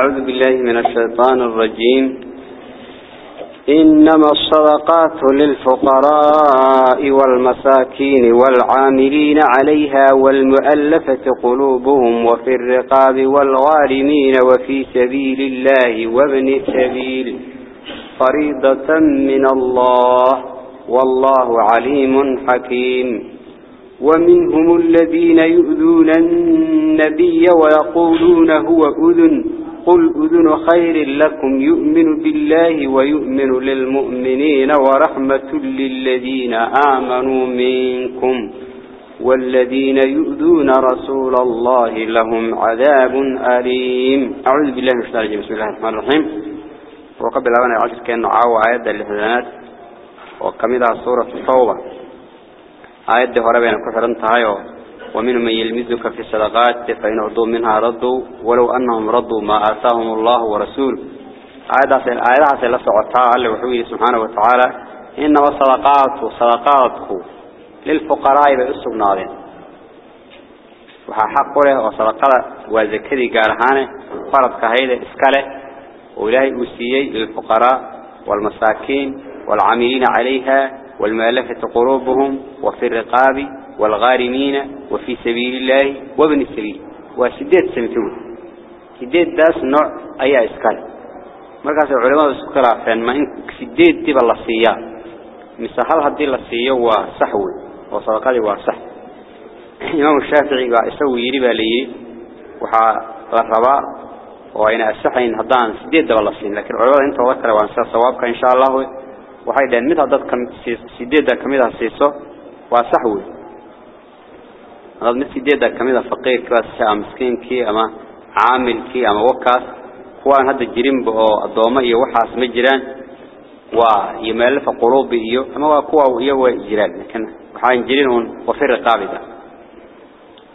أعوذ بالله من الشيطان الرجيم. إنما الصدقات للفقراء والمساكين والعاملين عليها والمؤلفة قلوبهم وفي الرقاب والغارمين وفي سبيل الله وابن سبيل. فريضة من الله. والله عليم حكيم. ومنهم الذين يؤذون النبي ويقولون هو أذن. قل أذن خير لكم يؤمن بالله ويؤمن للمؤمنين ورحمة للذين آمنوا منكم والذين يؤذون رسول الله لهم عذاب أليم. أعوذ بالله من الشيطان الرجيم. بسم الله الرحمن الرحيم. وقبل أن يعجز كأنه عاوى آيات اللحظانات وكمدها سورة التوبة. آيات هربين كفرن تهايو ومن من يلمزك في الصدقات فإن أرضوا منها ردوا ولو أنهم ردوا ما آتاهم الله ورسوله. آيات آيات سيلسعتها الله وحوه سبحانه وتعالى. إنما الصدقات صدقاتك للفقراء بأسوا نارين وحق له وصدقات وذكري قارهانه فرض كهيدة إسكاله. وإلهي أسيي للفقراء والمساكين والعاملين عليها والمالفة قلوبهم وفي الرقاب. والغارمين وفي سبيل الله وابن السبيل وسديد سمتون سديد داس نوع أي إسكال مركز العلماء السكرة فان ما إن سديد تبى الله سيا مثال هدي الله سيا وصحوي وصدقاتي وصح إمام الشافعي يسوي ربا لي وحا الرباء وإن أسحين هدان سديد تبى الله سيا لكن العلماء أنت وذكر وأنسى صوابك إن شاء الله waxay dhaheen mid hadad sideeda kamid ah siiso waa sax weey hadad mid sideeda kamid ah faqiirkaas ama miskiinkii هذا مثل ديدا كميدا فقير كلاس مسكين كي أما عامل كي أما وكاس. كوان هذا الجرين بو الضوما إيو وحاس مجران ويمالف قلوب إيو. أما كوا إيو جران لكن وحاين جرين هون وفير رقابي دا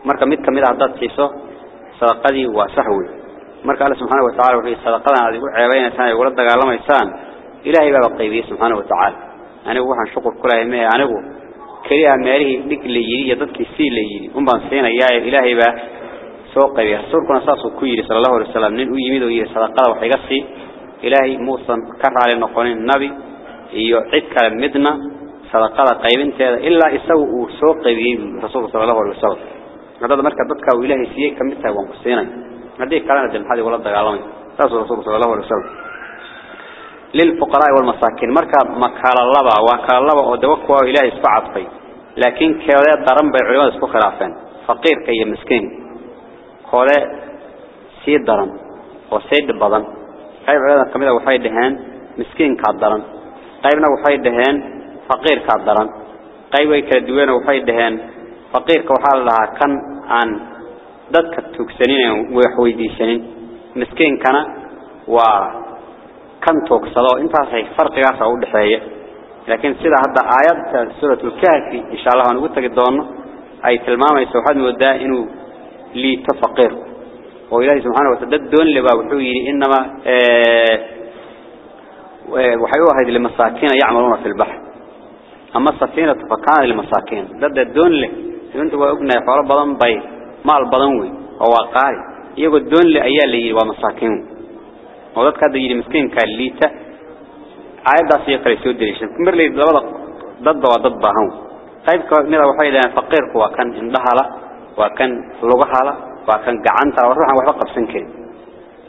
مركا ميد كميدا هداد تيسو صدقادي وصحوي مركا الله سبحانه وتعالى وفي صدقادي هذا يقول عيبين اثاني يقول الدقاء لما يسان. إلهي باب القيبي سبحانه وتعالى. أنا هو حان شكر كلا يميه أنا هو كريها ماله دك يجي يدك السيل اللي يجي هم بنسينا يا إلهي با سوق قيبيه سور كنا ساس كوير صلى الله عليه وسلم نن ويميد ويا صدقة وحجسي إلهي موسى كرر على نقول النبي يعيد كلام مدنا صدقة قيبين تهذا إلا يسوء سوق قيبيه رسول صلى الله عليه وسلم هذا مركز دتك وإلهي سيه كم تهوى وانقصينا هذه كلام الجمع هذه ولا دقالين رسول صلى الله عليه وسلم للفقراء والمساكين. مركا مكال اللبا وكال اللبا ودوكوا إلهي اسفعت في لكن كذا درم بالعلماء اسكو خلافين. فقير كي مسكين. كذا سيد درم وسيد بدن قيب علماء كميدا وحي دهان مسكين كادرن قيبنا وحي دهان فقير كادرن قيب كدوين وحي دهان فقير كوحال لها كان عن dadka tuugsaneen way xooydiisaneen miskiin kana waa كان توكسلو؟ انت فرقي غاسا ودخاي لكن سيدا هدا آيات سورة الكهف إن شاء الله انو تغي دونا أي تلماماي سوحد ودا إنو لي تفقير وإله سبحانه وتدد دون لبا وحويني إنما آه، آه، وحيوه هذه المساكين يعملون في البحر. أما السفينة فكان المساكين دد دون لي يبنتوا ابن يفعل بضن بي. مال بضنوي هو قاري يقول دون لي أيالي ومساكين. ودك هذا يجي مسكين كالليتا عايد داسي يقرأ سود دريشن. كمر لي لبض ضد وضد بهم طيب كمرة وحيد أن فقير هو كان لا وكان لغها لا وكان جعنتها وروح وحق بسنكين.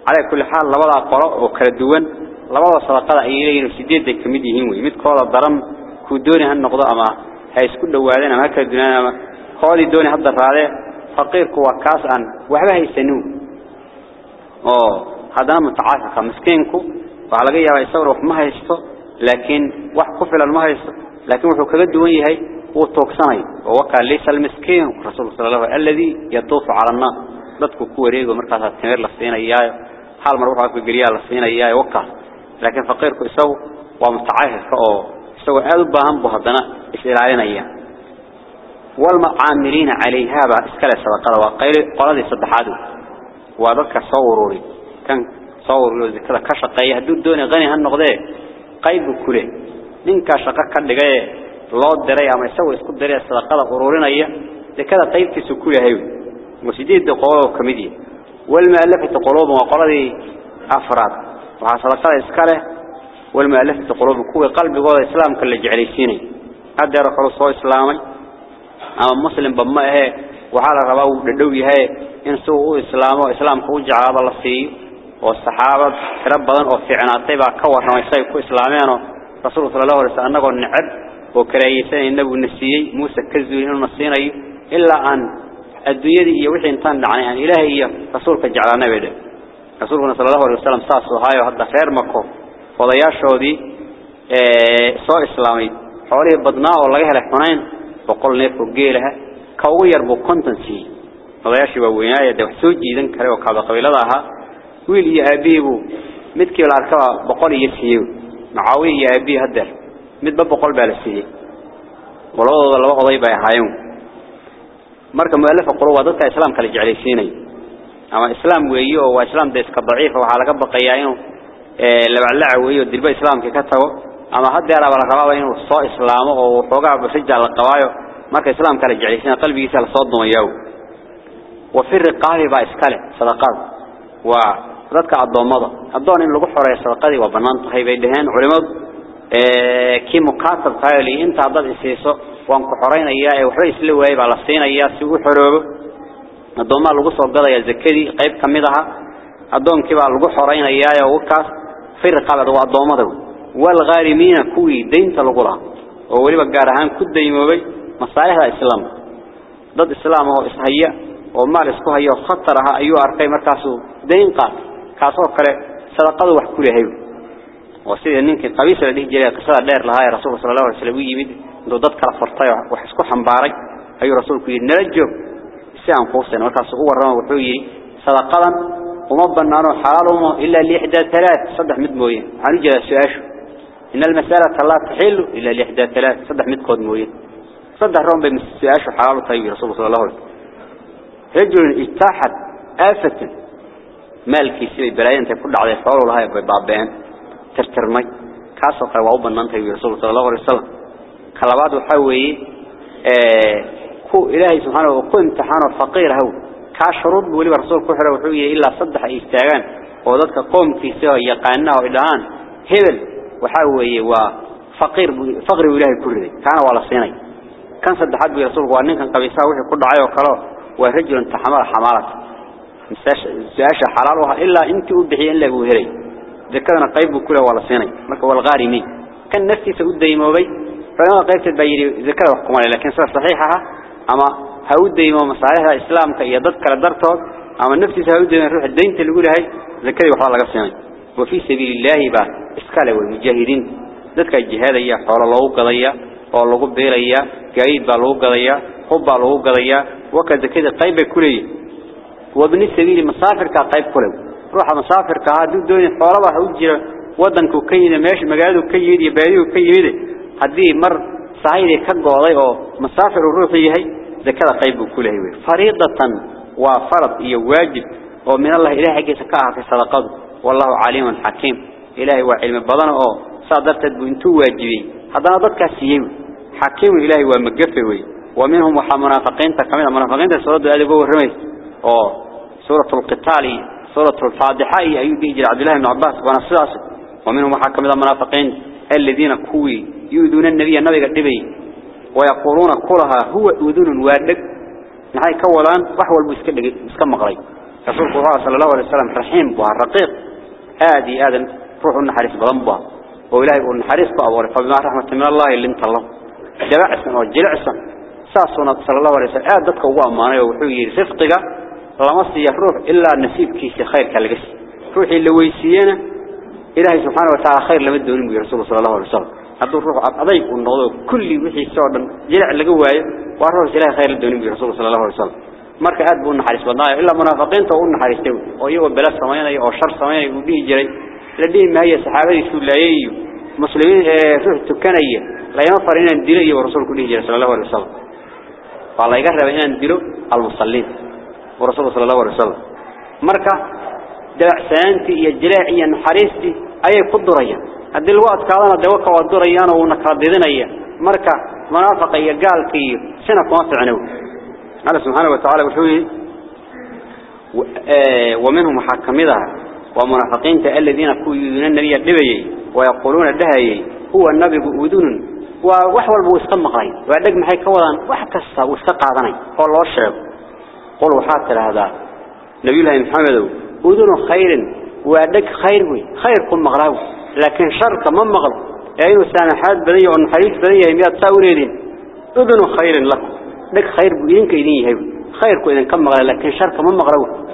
على كل حال لبض قراء وكردوان لبض صدقاء أيين سديد ذيك مدي هم ويمد قال الضرم كودوني هالنقطة أما هاي سكول دوالين ما كردونا أما قالي دوني هذا عليه فقير هو كاس عن وحبه يسنو أوه. هذا متعاهد كمسكينكو وعلى جيها يصور ما هيشتو لكن واحد كفل ما هيشتو لكن هو كبد ويني هاي هو توكساني. ووقع ليس المسكين رسول الله صلى الله عليه وسلم الذي يطوف على الناس. بدك كوري ومركز التمر لصين إياه. حال مروح في جريا لصين أيها وقع. لكن فقير كيسو ومتعاهد كأو سو ألبهم بهدنا إسرائيل علينا إياه. والمعاملين عليها بعد إسكال السبب قالوا قيل قرضي صدحادو وذكر صوروري. كان صور له ذكر كشقية هدود دوني غني هالنقضة قيب كله. من كشقة كدقة الله دري أما يسوي يسقط دري الصدقة غرورنا إياه ذكر قيب في سكوية هاي مسجد قوة كمدية والمؤلفة قلوب وقرضي أفراد. وحصدقاء إسكاله. والمؤلفة قلوب كوي قلب قوة إسلام كل جعليسيني هذا رقل صوى إسلامي. أما مسلم بمائه. وحال رباه لدوي هاي إن سوء إسلام وإسلام كو جعاب الله فيه والصحابة ربضان وفعنا طيبا كور نويساي كو إسلاميانو رسول صلى الله عليه وسلم أنه النعب وكرايسان النبي النسيي موسى كذبوا إنه نصيني إلا أن الدنيا يوحي انتان دعني يعني إلهي رسولك جعلنا بيده رسولنا صلى الله عليه وسلم ساس وهاي وهذا خير مكو وضياشودي سوء إسلامي حواليه بدناه والله هلا حنين وقل نيفو قيلها كوير بو كونتنسي وضياشي بوينايا دو حسوجي ذن كريو كابا قبيلة ويل يا أبيه مد كي العركب بقول يسيه؟ معاوية يا أبي هدر مد باب بقول بالسيه قلوا الله قضي بها يوم مرك مؤلف قلوا ضد إسلام كلي جعلسيني أما إسلام ويو وإسلام ديس كضعيف وحلقة بقيائهم لو علاع ويو دلبا إسلام كي كتبه. أما هدي على ورقبا وينو صا إسلامه وطوقع بسجة على القوايو مرك إسلام كلي جعلسيني قلبي يسأل صدنا وياو وفي الرقابة إسكالة صدقات. Kii mukatab qaali inta dad isiiso waan ku xoreynaya ee waxba isla waayay baa la siinayaa si uu xoroobo adooma lagu soo gadaya zakadii qayb kamid aha adoonkii baa lagu xoreynaya ee uu kaas firqada waa adoomada wal gharimiina kuwi deynta lagu lahaa oo waliba gaar ahaan ku daymoobay masaayixda islaam dad islaam oo ishaya oo maal isku hayo khatar ah ayuu arkay markaasuu deyn qaat kaasoo kale sadaqadu wax ku leeyahay وسيد نينك قبيس اللي جرى قصة دير لها رسول صلى الله عليه وسلم يمد دو كلا فرطي وحسكو حنباري أي رسول كي نرجو سيان قوسنا وكاس هو الرما وحوي صدقا وما بنانو حلالهم إلا لإحدى ثلاث صدح مد موين هنجي سؤاش إن المسألة لا تحل إلا لإحدى ثلاث صدح مد كود موين صدح رهم بمسؤاش وحلاله طيب رسول صلى الله عليه وسلم رجل اجتاحت آفة مالك يسيبي بلايين تي على عضي صوره لها يبقى بابين ترترمي. كاسو قلوه بنان تي رسول صلى الله عليه وسلم. قلوات وحوي آه، كو إلهي سبحانه وكو امتحانه الفقير هو. كاشرد ولي برسول كحره وحوي إلا صدح إستاغان وذاتك قوم كيسيه يقانناه إلهان هبل وحوي وفقير فقر إلهي كله. كان ولا صيني. كان صدحات برسول وأنين كان قبيسه وحي كل عيو كلاه ورجل انت حمال oo waxa illa intii u bixiyay in lagu helay ذكرنا قيب كله ولا سنة مرك والغارمين كان نفسي سود ديموبي فلما قيبت بيري ذكر وحكم لكن صار صحيحها. أما هود ديمو مصالحها إسلام كيادت كلا درته أما نفسي سود ديمو روح الدين تقول هاي ذكري وحلا لقى سنة وفي سبيل الله با إسكال والمجاهدين. ذكر الجهاد يا حول الله قضية. والله بيريا قايد بالله قضية. حب بالله قضية. وكذا كذا قيب كله. وابن السبيل مسافر كقيب كله روح مسافر كهادو دون حولها حوجر ودنكو كيد ماشي مقالو كيد يبايو كيد هدي مر صعيد كقوضي أو مسافر الروحي هي ذكر قيب كله فريضة وفرض يواجب ومن الله إله حقي سكاها في صدقات. والله عليم حكيم. إلهي وعلم بدن أو صادرت بنتو واجبي. هذا ضدك سيئو حكيم إلهي ومقفوي ومنهم منافقين تكمل منافقين سورة هذه قوة الرميس أو سورة القتال سورة الفاضحة أيوب يجي عبد الله بن عباس ونصاص ومنهم حكم المنافقين الذين كوي يؤذون النبي النبي قدبي ويقولون كلها هو أذن واردك. نحن كولان وحول مسكم مقري رسول الله صلى الله عليه وسلم رحيم بها الرقيق آدي آدم روح النحريس بضنبها وإلهي يقول النحريس بأبوري فبما رحمة من الله اللي انت الله. جلعسا وجلعسا ساسونا صلى الله عليه وسلم آدتك هو أماني وحوي رفقك رمسي الروح إلا نسيب كيس خير كالجس روح اللي ويسينا إلهي سبحانه وتعالى خير لم يدون النبي صلى الله عليه وسلم هذا الروح أضيق النظر كل وحي سعدا جلع اللي قوي وأروح إلهي خير لم يدون النبي صلى الله عليه وسلم مرك أدب أن حارس بناه إلا منافقين تقول أن حارس تقول أيوة بلا سمايا أي أشر سمايا يبيه جري لدين ما هي سحابة سلاية مسلمين روح تكنية لا ينفرين الدين يا رسول كله جل سلامة ورسوله فالله يقرب هنا الدين المصلين musallin ورسول صلى الله عليه وسلم. مركا دلع سانتي يا جلاع يا نحريستي أي قدرية هذا الوقت كذا دوك ودريان ونكردينيا مركا منافق يا قال في سنة قاطع عنو الله سبحانه وتعالى وحوي ومنهم حكم ذا ومنافقين الذين كوا يؤذون النبي النبي ويقولون دهي هو النبي أذن ووحول بوسقم مقرين وعندك محي كوضان وحكسا وسقعدني قال الله الشيخ قل وحات هذا. نبي الله محمد أذن خير وعندك خير وي خيركم مغراو لكن شرك من مغرب يعني سامحات بدية ونحريس بدية مئة تاوريدين أذن خير لكم لك خير بإذنك إذن يهيب خيركم إذن كم مغرب لكن شرك من مغرب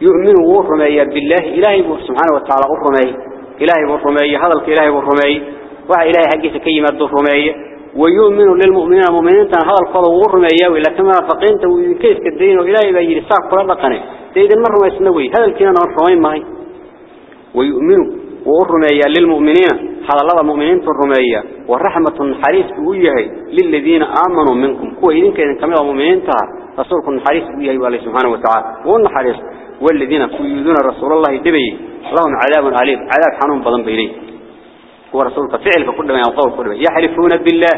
يؤمن ورمي بالله. إلهي سبحانه وتعالى ورمي إلهي ورمي هذا الإلهي ورمي وها إلهي حقيقة كيما الرمي ويؤمن للمؤمنين المؤمنين هذا القضاء ورمي ولكن فقينت وكيف كدين وإلهي بيجي ساق كل رقنه تيد المرة ما يسنوي. هذا الكلام الرمي معي. ويؤمن ورمي للمؤمنين. هذا الله المؤمنين الرمي ورحمة حريص بويه للذين آمنوا منكم. كو إذن كإذن كمل المؤمنين تها. رسولكم حريص بويه والله سبحانه وتعالى. وأن حريص. والذين يؤذون رسول الله دبي. لهم عذاب أليم. عذاب حنون بضم بإليه ورسولك فعل فكل ما ينقول كل ما. يحلفون بالله.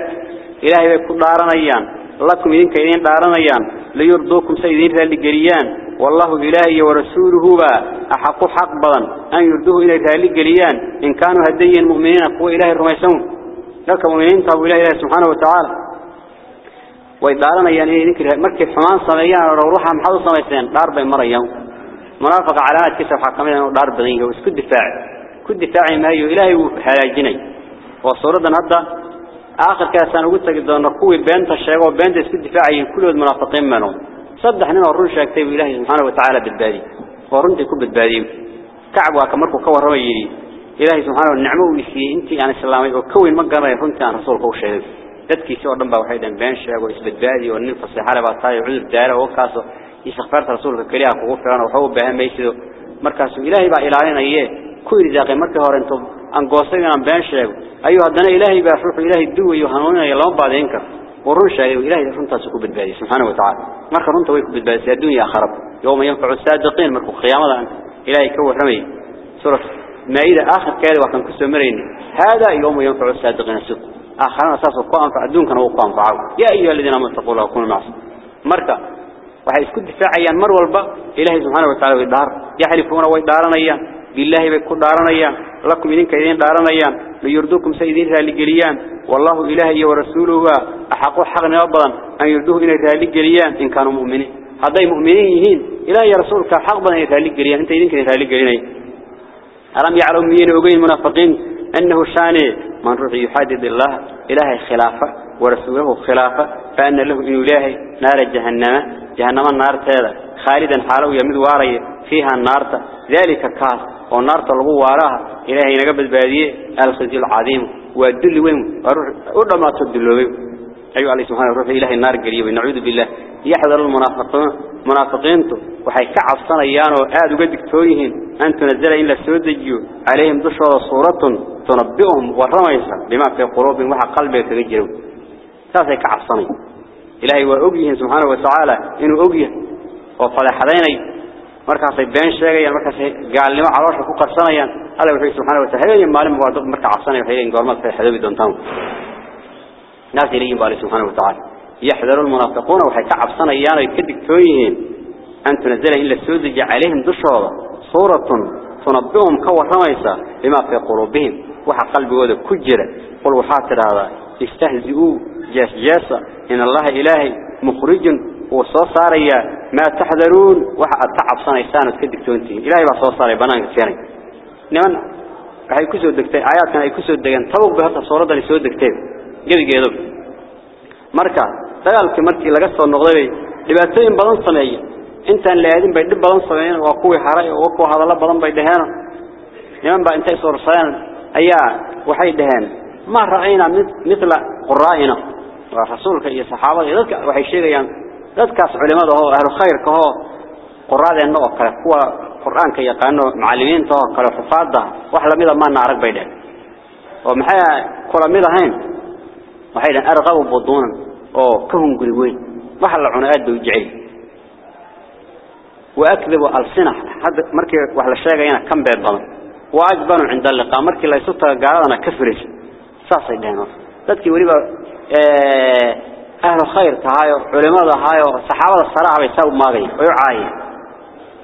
إلهي بكل دارنيان لكم إذن كإذن دارنيان ليرضوكم سيدين ذلك والله إلهي ورسوله أحق حق بضن. أن يردوه إلى ذلك قريان إن كانوا هديا المؤمنين قوة إلهي الرميسون. لك مؤمنين طابوا إلهي سبحانه وتعالى. وإدارنا يعني ذكر مركب حمان صميان روحها محضو صميسين دار بين مريم. منافق علامات كسب حكمين دار كل دفاع ما يو إلهي وحلاجيني وصورة هذا آخر كاسان قلت لك أن قوي بنت الشيء وبنت اسكو دفاعي كل المنافقين منهم. صدح لنا ورون شاكتي إلهي سبحانه وتعالى بالبادي ورون تكون بالبادي كعب وكمركو كور رميري إلهي سبحانه النعمة ويسي انتي عن السلام وكوين مقرنا يفهمت عن رسولك وشهد dadkii soo dhan baa waxay dhan been sheego isbadbaadi oo nin fasaxale baa taay cudur daara oo kaas يستغفرت رسولك كليا كوغو فيران وحو باهن ميسيدو markaas ilaahay baa ilaalinaye ku irjaaqay markii hore intuu aan goosayna been sheego ayu hadana ilaahay baa ruuxu ilaahay duwayo hanuunaya lama baadeen kar warun sheegay ilaahay runtaas ku badbaadiyay subhanahu wa ta'ala marka runta way ku badbaadiyay adduunka aakhirab yawma yanfa'u saadiqiin marka qiyaamada ilaahay ka waramay surah maayida aakhirkeeda waxaan ku soo marayna hada yawma yanfa'u saadiqiin sidq aakhirana saas ku anfa adduunkana uu ku anfaco ya ayyuhalladhina amanu taqullaha kunu ma'as marka waxay isku difaacayaan mar walba ilaahay subhanahu wa ta'ala way daar way بالله بكون دارنا يان لكم إذن كذين دارنا يان ليردوكم سيدين ذلك ليان والله إلهي ورسوله أحقوا حقنا أبدا أن يردوه إلى ذلك ليان إن كانوا مؤمنين. هذا المؤمنين يهين. إلهي رسولك حقبا إلى ذلك ليان أنت إذن كذين ذلك ليان ألم يعلم مين وقين منافقين أنه شان من رضي يحدد الله؟ إلهي خلافة ورسوله خلافة. فأن له إن إلهي نار جهنم. جهنم النار تهذا خالدا حاله يمد واري فيها النار. ذلك كاس والنار تلغو واراها إلهي نقبل بادية الخزي العظيم والدل وين أرد ما تدلوا أيها عليه سبحانه روح إلهي النار قريب نعوذ بالله يحذر المنافقين منافقين وحي كعب صنيان وآد قدك تويهن أن تنزل إلا السودجيو عليهم دشوا صورة تنبئهم والرميسة بما في قلوبهم وحا قلبه تغجروا ساسي كعب صني إلهي وأقيه سبحانه وتعالى إنه أقيه وفلحذيني markaasay been sheegayaan markaasay gaalnimo caloosha ku qarsanayaan alla wuxuu subhanahu wa ta'ala maalin waa dad marka cabsanay waxay leeyihiin goorma ay xadoobi doontaan naas ilayhim baa subhanahu wa ta'ala yahdaru almunafiquna waxay ka cabsanayaan ay ka digtooyihiin an tunzila illa suudija alayhim dushooda suuratun tunabbihum ka waramaysa bima fi qulubihim waxa qalbigooda ku jira qul waxa tiraahdaa istahzi'u jasjasa in allaha ilaahi mukhrijun وصو صاريا ما تحذرون aad ka digtoontiin ilaahay baa soo saaray banaanka keenay niman waxay ku soo degtay aayaadkan ay ku soo degan tawq bahata sooradan soo degtay gabigeedo marka dagaalkii markii laga soo noqday dhibaatooyin badan sameeyay intaan leedin bay dhib badan sameeyeen waa kuwii haray oo kuwa hadallo badan bay dhaheen niman baa intay soo rasaayeen ayaa waxay dhaheen ma raayna mithla quraa'ina wa rasuulka iyo saxaabada dadka waxay sheegayaan dadkaas culimada oo ahlu khayrka oo quraadeenna oo kale kuwa quraanka yaqaano macallimiinta oo kale xufaada wax lamid ah ma naarag bay dheen oo maxay kula mid ahayn waxay dheen arqabu budunan oo ka hunguri weyn waxa la cuno aad u jecel واكذب السنة حد markii wax la sheegayna kan beed badan waajbanu inda liqa markii la isu taga gaaladana ka firis saasay dheen dadkii waliba ee أهل خير تهايو علماء هايو صحابة الصلاة بيساو ماغي ويعاي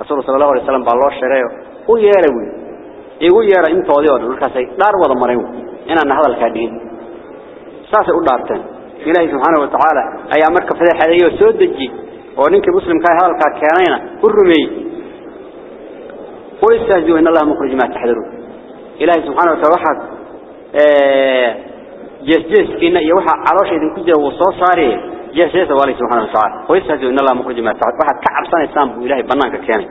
رسول صلى الله عليه وسلم بالله شريه ويروي يقول يرى انت وذي وذي الكاسي دار وذا مريم إن أن هذا الكادين ساس أدارتين إلهي سبحانه وتعالى أي أمرك في الحديث وسود الجي ونك مسلم كان هذا الكاكيانين الرمي ويستهزئوا إن الله مخرج ما تحذرون. إلهي سبحانه وتعالى جس جس كنا يوحى عروش إذن كجر وصوص صاري جس جس والله سبحانه وتعالى ويستهزئوا إن الله مخرج ما تحذرون واحد كعب سنة سام إلهي بنانك كان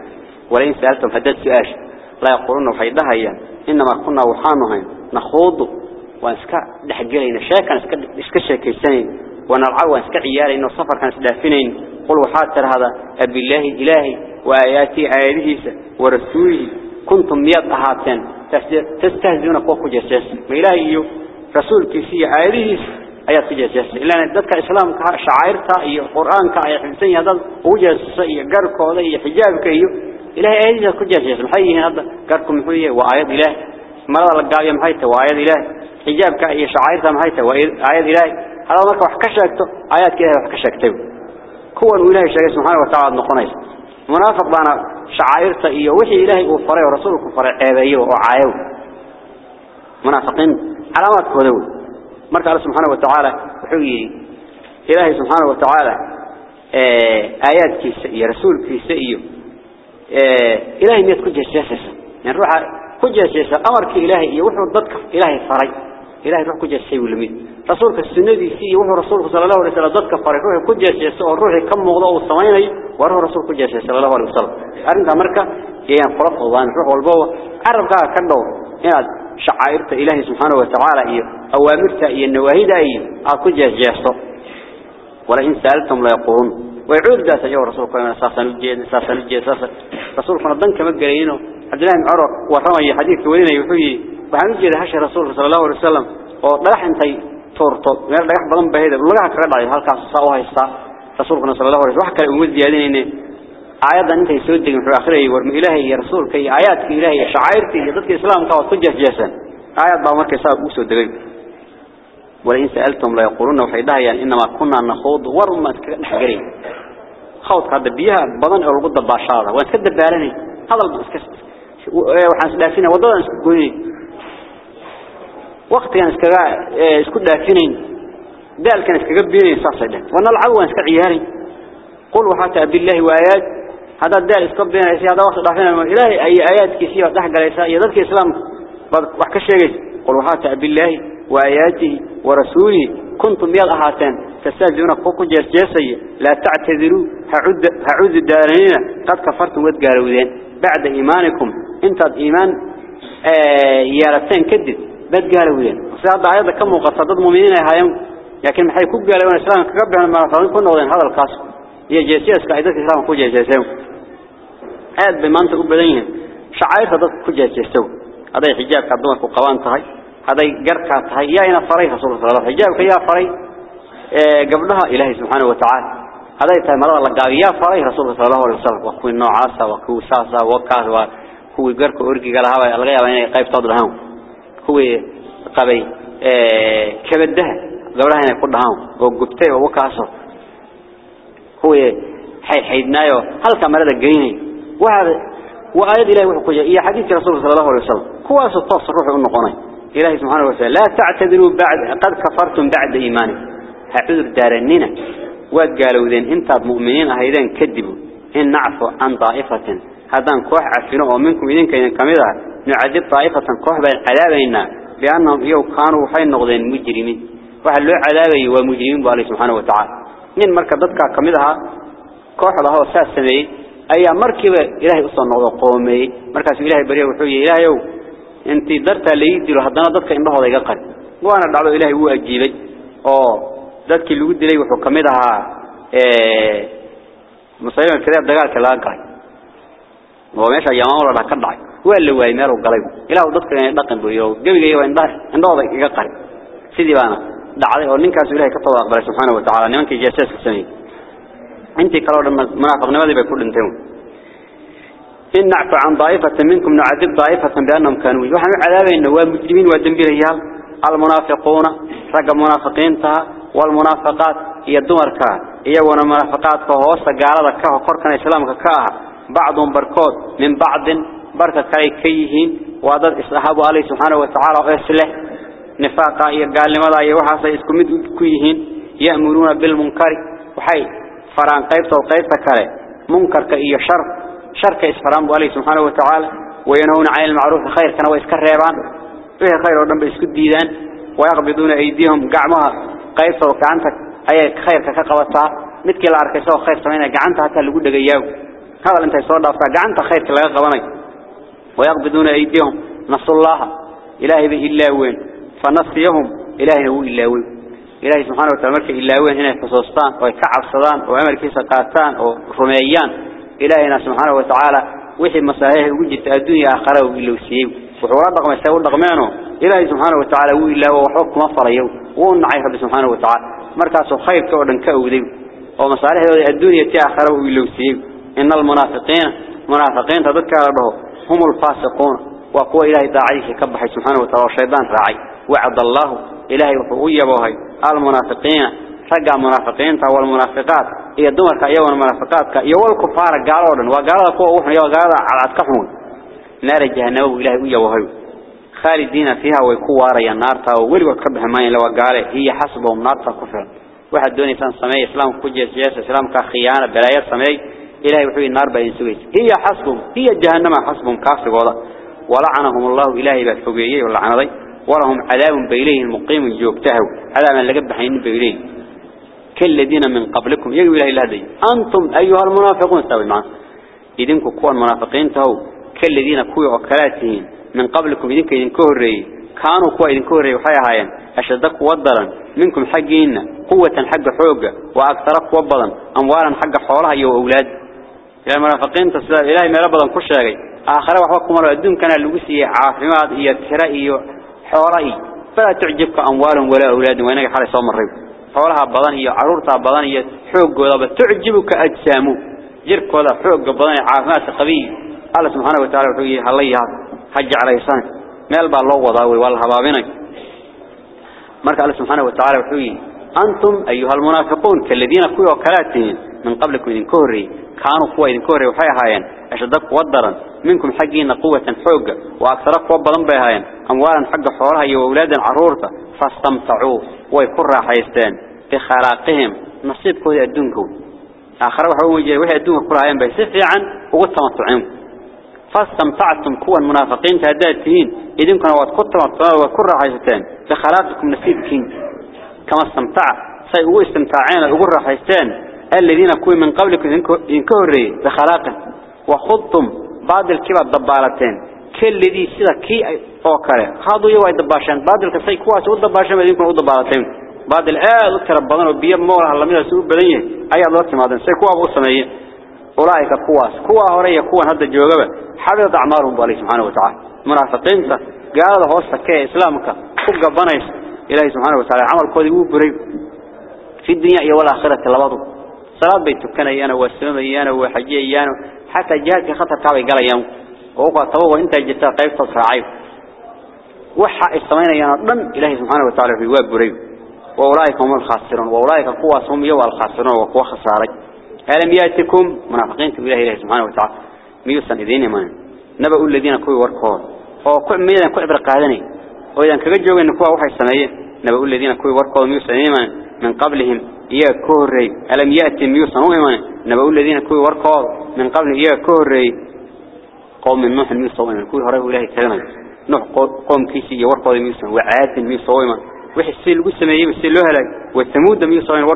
ولئن سألتم فدد سؤال لا يقولون وحيدها هي إنما كنا وحانهم نخوض وانسكا دحجلين شاكا اسكا شاكيسين ونرعوا وانسكا عيالين وصفر كان سدافنين قل وحاتر هذا أبي الله إلهي وآياتي آياته ورسوله كنتم مياد أهاتين تستهزون قوكو جساس وإلهي رسول كيسي آياته آيات جساس إلا أن ذلك إسلام شعائرتا إيو قرآن كأي حسين هذا وجسس إيو قركو إيو حجابك إيو إلهي آياته كو جساس الحقيقة هذا قركم محوية وآيات إله مرضى لقاية محيطة وآيات إله حجابك إيو شعائرتا محيطة وآيات إله هذا مركب وحكشكته آيات كده وحكشكته كون إلهي شريك سبحانه وتعالى نقنيس. منافق بانا شعائرته إيه وحي إلهي وفري ورسولك فري عيبيه وعايو. منافقين. علامات كذول مرك الله سبحانه وتعالى وحي إلهي سبحانه وتعالى آيات كيسئية رسول كيسئية إلهي ميت كجة سياسة يعني روح كجة سياسة أمرك إلهي وحي ضدك. إلهي فري إلهي روح كجة سيئة ولميد رسولك السنة سي وهو رسولك صلى الله عليه وسلم ضدك فرق روح كجة سياسة والروح كم مغضاء والصمين وروح رسول كجة سياسة صلى الله عليه وسلم. أرنت أمريكا يان فرق الله روح والبوة عرب كا كدو إن شعائرت إلهي سبحانه وتعالى إيه؟ أوامرت إيه؟ النواهيد إيه؟ أكجة سياسة ولئن سألتم لا يقولون ويعود ذات جو رسولك من أساسا الجيد أساسا الجيد أساسا رسولك. ندنك مقرينه عبد الله عمر ورمى حديث ولينا يحيي. وحن جيد هش رسول صلى الله عليه وسلم. ودلح أنتي toorto meel dhagax badan baheeda lugaha kaga dhacay halkaas saa u haysta rasuulkuna sallallahu alayhi wax kale uu diyaadinayne war ilaahay iyo rasuulka iyo aayaadka ilaahay iyo shacairta iyo dadka islaamka oo ku jeexjeesan aayad baa markay saa u soo degay walain sa'altum la yaquluna waxay dhahayaan inama kunna nakhud war ma iska dhaxgalay khawdka hada biyaha badan oo lagu dabaashaada waan iska dabaalanay hadal iska waxaan isdhaafinay wadadan isku gooyay وقت كان اسكغا اسكو دافينين دال كان اسكغا بينين ساسدن وأنا العب وان اسكا عياري قل وحتى بالله وايات هذا الدال إسكوب بين عيسى هذا وصل دافعنا من إلهي. أي آيات كثيرة تحقق عيسى. يذكر الإسلام بحكى الشيء قل وحاتع بالله وآياته ورسوله. كنتم يا الأهاتين. تستاذيون فوق جرجاسي لا تعتذروا. هعود الدارين. قد كفرتم واتقاروا ذين. بعد إيمانكم. انت إيمان آه، يارتين كدد بدقاروا ذين. وصلاد عيادة كم وقصدد يا هايهم لكن محيكوك قالوا إسلام كقبعنا المعرفين كنا وذين هذا القاسم يا جيسيس قاعدة الإسلام أخو جيسيس aad bay maanta u badan yihiin shacairta dad ku jeesiyo haday xijaabka dumarku qabaan tahay haday garka tahay yaa ina faray rasuulka sallallahu alayhi wasallam xijaabka yaa faray ee gabdhaha ilaahay subhanahu wa ta'ala haday tahay marada la gaabiyaa faray rasuulka sallallahu alayhi wasallam waa kuwi noocaasa waa kuwi saasa waa kaas waa kuwi garka orgiga lahaa laga yaabaa inay qaybtood lahaan kuwii qabay ee kabadaha gabdhaha inay ku dhahaan oo gubtay oo wakaaso kuwii hay haydnaayo halka marada geynay waxa وآيات إلهي وحكو إيا حديث رسول صلى الله عليه وسلم. كواس الطاس الروح النقوني إلهي سبحانه وتعالى لا تعتذروا بعد قد كفرتم بعد إيمانكم هعذر دارننا وقالوا ذين انت مؤمنين أهيدين كذبوا. إن نعفو عن طائفة. هذا كوح عفنا ومنكم إذن كينا كميدا نعذب طائفة كوح بين عذابنا بأنهم يو كانوا حين نغضين مجرمين. وحلوا عذابي ومجرمين بالله سبحانه وتعالى. من مركبتك كميدها كوح لها وساس سمين ayaa markiiba ilaahay u soo noqdo qoomay markaas ilaahay bariyo wuxuu yiri ilaahayow intii darta la dilo hadana dadka indhahooda iga qari waana dhacdo ilaahay wuu ajiibay oo dadkii lagu dilay wuxuu kamid ahaa ee musayman kaleeb dagaalka la galay oo meesha yamaan wala ka dhacay waa la waayay meel uu galay ilaahu dadka inay dhaqan buuyo gabiga iyo indhahooda iga qari sidii baana dhacday oo ninkaas ilaahay ka tawaaq balay subhanahu wa ta'ala nimankii jeesaska sameeyay أنت كلام منافق نماذج بيكون أنتم إن نعفى عن ضائفة منكم نعذب ضائفة بأنهم كانوا. وحنا عذابين ومجرمين ودنبي رجال المنافقون رقم منافقين تها والمنافقات هي الدمر كا. هي وأنا منافقات كهوسة قالة كه قركنا إسلام كاه بعضهم بركات من بعض بركة كاي كيهين. وضد إصحابه عليه سبحانه وتعالى وإسله نفاقا يقال لماذا؟ يوحى سيسكمد كيهين. يأمرون بالمنكر. وحي فران قيبته وقيبته كاي منكر كأي شر شر كإسفران عليه سبحانه وتعالى وينهون عن المعروف خير كانوا يسكريبان وهي خير ودن بيسكد ديدان ويقبضون أيديهم قعمها قيبته وكعنتك أي خير كقبطها مثل العركة سوى خير سمينة قعنتها حتى اللي قد قياو هذا انت يصور دافع قعنت خير كلا قبني ويقبضون أيديهم نص الله إلهي بإلا وين فنصيهم إلهي هو إلا وين إلهي سبحانه وتعالى مركي إلا وين هنا فصوصتان ويكعب صدان وعمل كيسا قاتان ورميان إلهينا سبحانه وتعالى وحي مساهيه وجدت الدنيا آخره إلا وسيب وحورات رقم يستوى رقمانه إلهي سبحانه وتعالى هو إلا وحكم أفريه ونعي رب سبحانه وتعالى. مركز خير كورن كأوذي ومصالح الدنيا تآخره إلا وسيب إن المنافقين منافقين تذكر به هم الفاسقون. وقوة إلهي داعيه كبحي سبحانه وتعالى الشيطان راعي. وعد الله إلهي وحوية بوهي المنافقين رجع منافقين تاول المنافقات هي الدمر كأيوة المنافقات كأيوة الكفار قالوا وقالوا قوة وحنا وقالوا على عتكحون نار جهنم إلهي وهي خالدين فيها ويكوار النار تا وولي وكبه ما لو قال هي حسبهم نار تا كفر. واحد دوني سان سمي إسلام كجيس جيس إسلام كخيانة بلايا سمي إلهي وحوي النار بين سويس هي حسبهم هي جهنم حسبهم كافر ولا ولعنهم الله إلهي بالحقيقية والعنضي ولهم عذاب بإليه المقيم جوكته عذاب لقب حين بإليه كالذين من قبلكم يقول إلهي الهدي أنتم أيها المنافقون. سوي معنا إذنكم كون منافقين تهو. كالذين كوي وكلاتهم. من قبلكم إذنك إذن كهري كانوا كوا إذن كهري وحيا هايا. أشدك وضرا منكم حقين. قوة حق حوق. وأكثر قوة أموالا حق حولها يو أولاد. يا المنافقين تسلا إلهي ما ربضا كل شيء آخر مرة الدون كان اللوسي عافمات هي ترائي حوري فلا تعجبك أموالهم ولا أولاد وينك حال صوم الرب حولها بضان هي عرورتها بضان هي حوق ولا تعجبك أجسامه جرك ولا حوق بضان عافمات قبيل الله سبحانه وتعالى وحيه الله حج سنة ميل با الله وضاوي والله بابينك مرك الله سبحانه وتعالى وحيه أنتم أيها المنافقون كالذين كوي وكلاتهم من قبلكم إذن كهري كانوا كوي إذن كهري وحي هايان أشدك وضرا منكم حقين قوة حوق وأكثر قوة بضن بهايان أموالا حق حورها وأولادا عرورتا. فاستمتعوا ويكون راحيستان بخلاقهم. نصيب كوي أدونكم. آخر وحي أدونك كل عين بيسفي عن وقتمتعهم فاستمتعتم كوا المنافقين تهداتين. إذن كانوا وقتمتعوا وكل راحيستان بخلاقكم نصيبكين. كما استمتع. سيقوا استمتاعين أقول راحيستان الذين كوي من قبلكم ينكهري بخلاقه. وخضتم بعض الكبار الضبالتين كل ذي سيدا كي أوكره خاضوا يواي دباشان. بعض الكسي كواس ودباشان ما يمكن ودبالتين بعض الآل تربضان وبيا مورا هلا من السوق بدنيه أي الله تمادن. سي كوا أبو سمية أولئك كواس. كوا هوريا كوا هذا الجوابة حبيت أعمارهم بالله سبحانه وتعالى. منافقين قال هذا هو السكاء إسلامك. فوق بنيس. إلهي سبحانه وتعالى. عمل كودي وبريب في الدنيا والآخرة لبضوا صلاة بيت كان يانا والسلام يانا وحجي يانا. حتى جهات خطر كاوي قال يوم. وقع طبوا انت جتا قيب تصرعيب وحا استمينا يانا ضم إلهي سبحانه وتعالى في واب بريب وأولئك هم الخاسرون. وأولئك قوة هم يوى الخاسرون وقوة خسارة. ألم يأتكم منافقين تبو إلهي سبحانه وتعالى؟ ميوسا إذين يمان نبأوا الذين كوي وركون وكل ميدا كوي إبرق هذني. وإذا كجوجوا إن كوا وحي السماية. نبأوا الذين كوي وركون ميوسا إذين من قبلهم. إيا كهري ألم يأتي ميوسا وإيمان نبأوا الذين كوي وركون من قبل إيا كهري قوم من نوح ميوسا وإيمان. كوي هريه إلهي تغنى نوح قوم كيسي وركون ميوسا وعاد ميوسا وإيمان. وحي السيل قسمي والسيل لهلا والثمود ميوسا وإيمان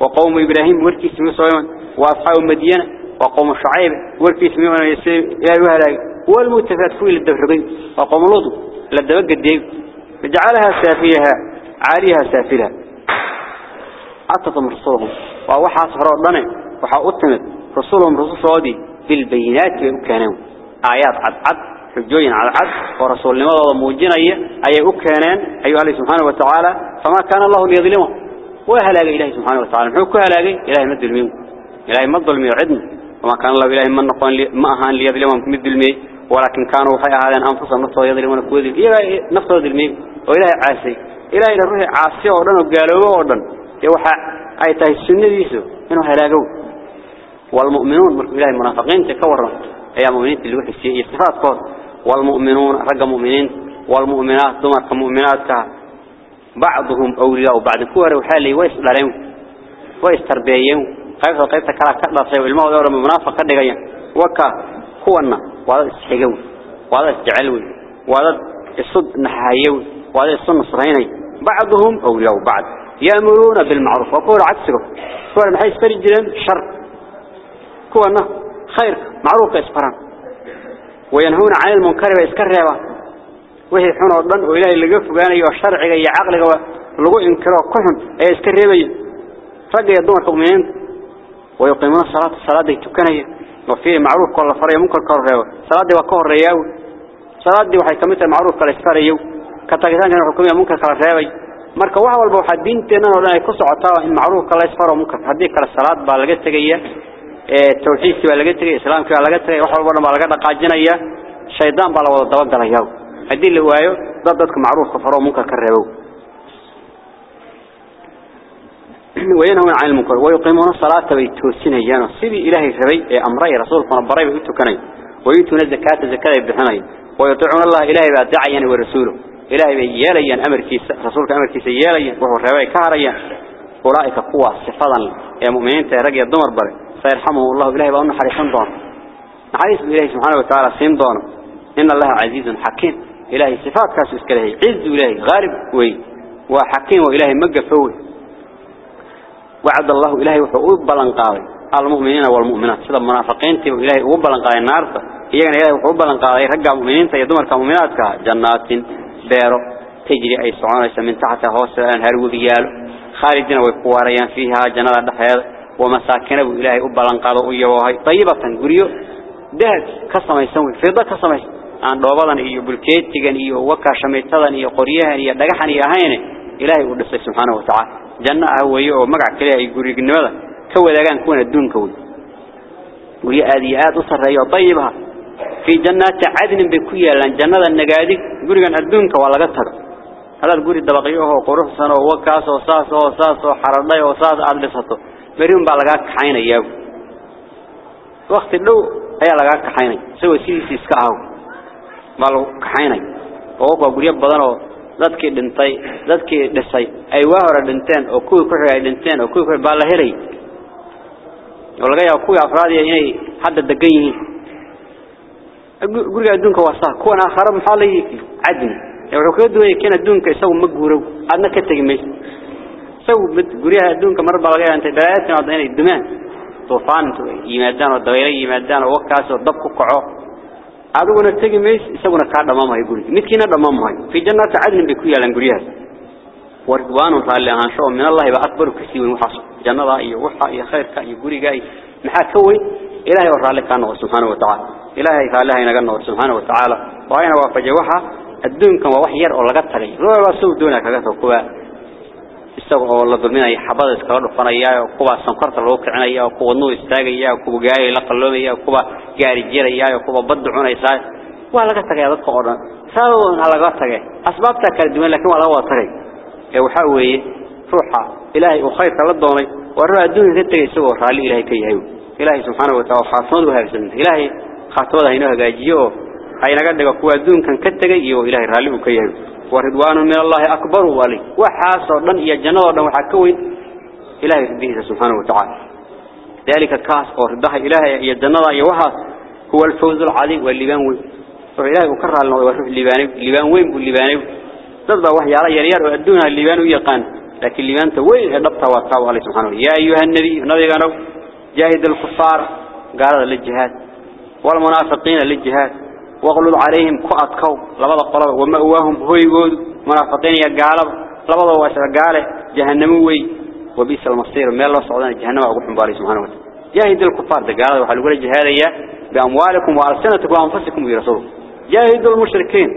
وقوم إبراهيم وركيس ميوسا وإيمان. وأصحاب مدينة. وقوم شعيب وركيس ميوسا وإيمان. والمتفات كوي للدفرقين وقوم لوط للدبق الديب. جعلها سافيها. عاليها سافلها عطتهم رسولهم ووحى صهراء ضنع وحى أتمت رسولهم رسول صادي بالبينات وكانوا آيات عد عد حجوين على عد. ورسول لماذا موجين أي أي أكانان. أيها الله سبحانه وتعالى. فما كان الله ليظلمه. وهلاقي إلهي سبحانه وتعالى. محوك هلاقي إلهي مد الميم إلهي مد الميم عدنا وما كان الله إلهي من نقوان ما أهان ليظلمهم مد الميم ولكن كانوا حي هذا أنفسهم نفسه يظلمون كوذي إلهي نفسه الميم وإلهي عاسي. إلهي الروح عاسي ودن وقالوا ودن يوحى. أي تهي السنة ديسو إنه هلاقوا والمؤمنون مركو إلهي المنافقين تكورا أي مؤمنين وحي السيئة صفات كور والمؤمنون رقم مؤمنين. والمؤمنات دمر كمؤمنات بعضهم أولياء وبعد كوهر وحالي ويس دارين ويس تربيين قيبتا قيبتا كلا كلا صيب الماء دورا من منافق قد غيان وكا كوانا وهذا استحقون وهذا استجعلون وهذا الصد نحايون. وهذا الصد نصريني. بعضهم أولياء بعض. يأمرون بالمعروف. وقول عكسه كوانا محيث فرجلا شر. كوانا خير. معروف إسفران وينهون عن المنكر وإسكرها وهي حون أردن وإلهي اللي قف يا عقل لغو إنكره كحن أي إسكرها رجع يدون المؤمنين ويقيمون الصلاة. الصلاة دي تكنية. وفيه معروف كل فريق منكر كرهوا صلاة دي وكور رياو. صلاة دي وحي كمثل معروف كل إسفاريو كتاجتان كانوا حكومية منكر كرهوا marka wax walba waxa diinteena oo dhan ay ku socotaa in macruuf kala isfaro munkar hadii kala salaad baa laga tagaya ee tawxiidki baa laga tagay islaamki baa laga tagay wax walba baa laga dhaqaajinaya shaydaan baa la wada daba galaya hadii la waayo dad dadka macruufka faro munkar ka reebo وينهون عن المنكر ويقيمون الصلاة ويتوسينيان سيدي إلهي ربي أمري رسولكم بري ويتوكني ويتون الزكاة زكاة بحني ويطيعون الله إلهي بأدعيان ورسوله إلهي بياليان أمر كيس رسولك أمر كيس ياليان وهو الربي كهريان أولئك قوة صفادا يا مؤمنين ترقي الدمر بري سيرحمه الله إلهي بأنه حريصان دون. حريص إلهي سبحانه وتعالى سين دون. إن الله عزيز حكيم. إلهي صفات كاسوس كله عز إلهي غالب وي. وحكيم وإلهي مقفوي وعد الله إلهي وحقوق بلنقاضي المؤمنين والمؤمنات. سيدا المنافقين تيو إلهي وبلنقاضي النار إيانا إلهي وحقوق بلنقاضي رقع مؤمنين تيدمر كمؤمنات بيرو تجري أي سعونة من تحت هوس الأنهار وبيال خالدين ويقواريان فيها جنات الحياة ومساكنه إلهي وبلنقاضي ويوهي طيبة قريو دهد كسما يسوي فضة كسما aan dhoobadan iyo bulkeetigan iyo waka shameetadan iyo qoryahan iyo dhagaxan iyo ahayne ilaahay uu dhisay subhanahu wa ta'ala janna ah weeyo oo magac kale ay gurignimada ka wadaagaan kuwan adduunka way guri aad في جنات عدن بكوية لأن جنة النقادق قريبا الدنك ولا قطر هذا القري دبقيه وقروح سنة ووكاس وصاص وصاص وحرلي وصاص أدلسته بريم بلغاك حين إياه وقت اللو هيا لغاك حين سوى سيسي سكعه بلغاك حين ووقع قريب بدنه dadkii dhintay dadkii dhisay ay waa hore dhinteen oo kuwii ku xigay dhinteen oo kuwii ku baa la helay oo laga yaabo kuwii afraad inay hadda degan yihiin guriga adduunka waa saa kuwan aakhara maxaa la yiri cadni wuxuu ka duway kan adduunka isagu ma guurow adna ka tagi mayso isagu guriyaha adduunka mar baa laga yaabaa intay balaayatin oo inay dumaan toofaan yimaadaan oo dabaylo yimaadaan oo wakaas oo dab ku kaco adiguna tagi mays isaguna ka dhamaamayo guriga midkiina dhamaamayo fi jannati adn bi ku yaalan guriyaha warwaanu taali ahaan shoo min allah ba akbar kasi weyn waxa jannada iyo waxa iyo khayrka iyo guriga maxaa ka إلهي فالهي نغنور سبحانه وتعالى. وعين وفجوها الدنك ووحير أولا قتلي روح الرسول دونك قتل قوة استوى الله ضمن أي حبض إسكاره فنيا وقوة سنقرت الروك عنا يا وقوة نو استاجي يا وقوة جاي لقلوم يا وقوة جاري جري يا وقوة بدع عنا يساي ولا قتلك يا ذات قرن سو على قتلك أسباب تكل دون لكن ولا وطري يوحوي روحه إلهي وخير الله ضمني والرؤى دون ذي تري سوى رالي إلهي كيهم إلهي سبحانه وتعالى خاصون وهرسن إلهي naga dhigo kuwa adduunkan ka tagay iyo ilaahay raali uu ka yahay ورضوان من الله أكبر ولي إيا الجنة ودن وحكوين إلهي ربه سبحانه وتعالى. ذلك كاس إيا الجنة إيا وحاس هو الفوز العظيم واللبان وين. وإلهي وكرر لنا ويروح اللبان. اللبان وين باللبان ضد وحي على يريار وأدونها اللبان ويقان. لكن اللبان توين هدبتها واتقوا عليه سبحانه. يا أيها النبي نبي قالوا جاهد الكفار. قال للجهاد. والمنافقين للجهاد. وغلظ عليهم كأتكو لبدا قلب ومأواهم هو يقول منافقين يقالب لبدا واسع قاله. جهنم وي. وبئس المصير. ما الله صعدنا جهنم. أقول حنباري سبحانه وتعالى. جاهد الكفار. قالوا وحلو قول جهادية بأموالكم وألسنتكم وأنفسكم برسوله جاهد المشركين.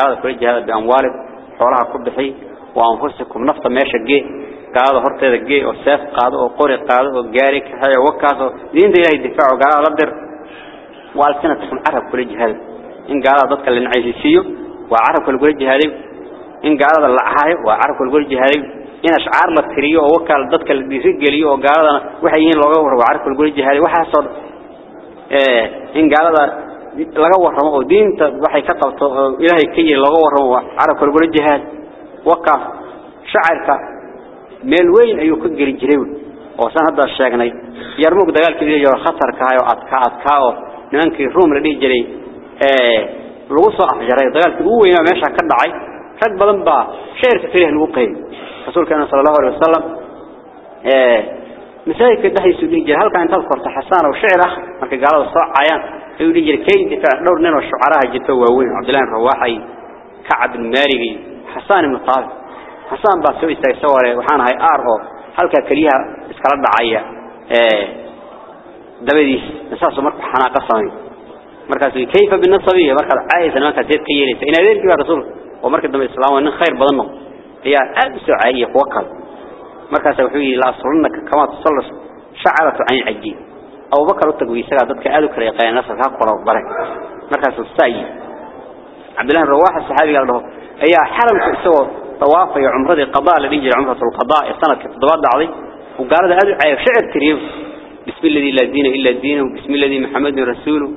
قالوا كل جهاد بأموالكم حولها كبحي وأنفسكم نفط ماشا جي قالوا هرت هذا جي والساف قادوا وقري. قادوا وقارك هاي وكاسوا دين دي الدفاع وقالوا لدر وألسنتكم عرب كل جهاد إن قال ضدك اللي نعيشيو وعرف كل جهادي إن قال الله عاي وعرف كل جهادي إن أشعار للتريو ووكال ضدك اللي بيسجليه وقالنا وحيين لغة وعارف الجول الجهادي وحصل إيه إن قالنا laga warramo oo diinta waxay ka qabto ilaahay kiyay laga warramo carabka lagu jihaad waqaf shaacirka meel weyn ayuu ka gali jiray oo san hadda sheegnay yarmug dagaalkii iyo khatarka ayo adka adka oo نانك روم لدي جري آه، الغصة أحجري ضغال تقوه إما ماشا كدعي. حد بلنبا شير كفريه الوقهي رسول كان صلى الله عليه وسلم آه، مسايك الدحي سبيل جري. هل كان تذكر تحسان وشعر أخ؟ مالك قاله الصلاة عيان يقول لي جري. كي دفع نور نين وشعرها جتوه وين عبدالله الرواحي كعب المارغي حسان من طالب حسان با سوي سوري وحان هاي آره هل كان كليها اسكالب عيان دبديه نصاص مرت حنا صامي مركز كيف بالنصبية؟ مركز عايز أنا كتير كيلي فإن هذا كبير رسول. ومركز دم الإسلام وإن خير بضمه هي أبس عاية وقل. مركز وحوي لا صلناك كما تصلص شعرة عين عجيب. أو بكر التقوي سلا ضدك قالوا كريقة. نصف هاك ورب برك. مركز الصاي عبد الله الرواح الصحابي قال له هي حرم سوى طواف عمرة القضاء الذي يجي عمرة القضاء؟ السنة كتبت ضاد عليه وقال هذا عاية شعر كريم. بسم الذي لا دين إلا الدين وبسم الذي محمد رسوله.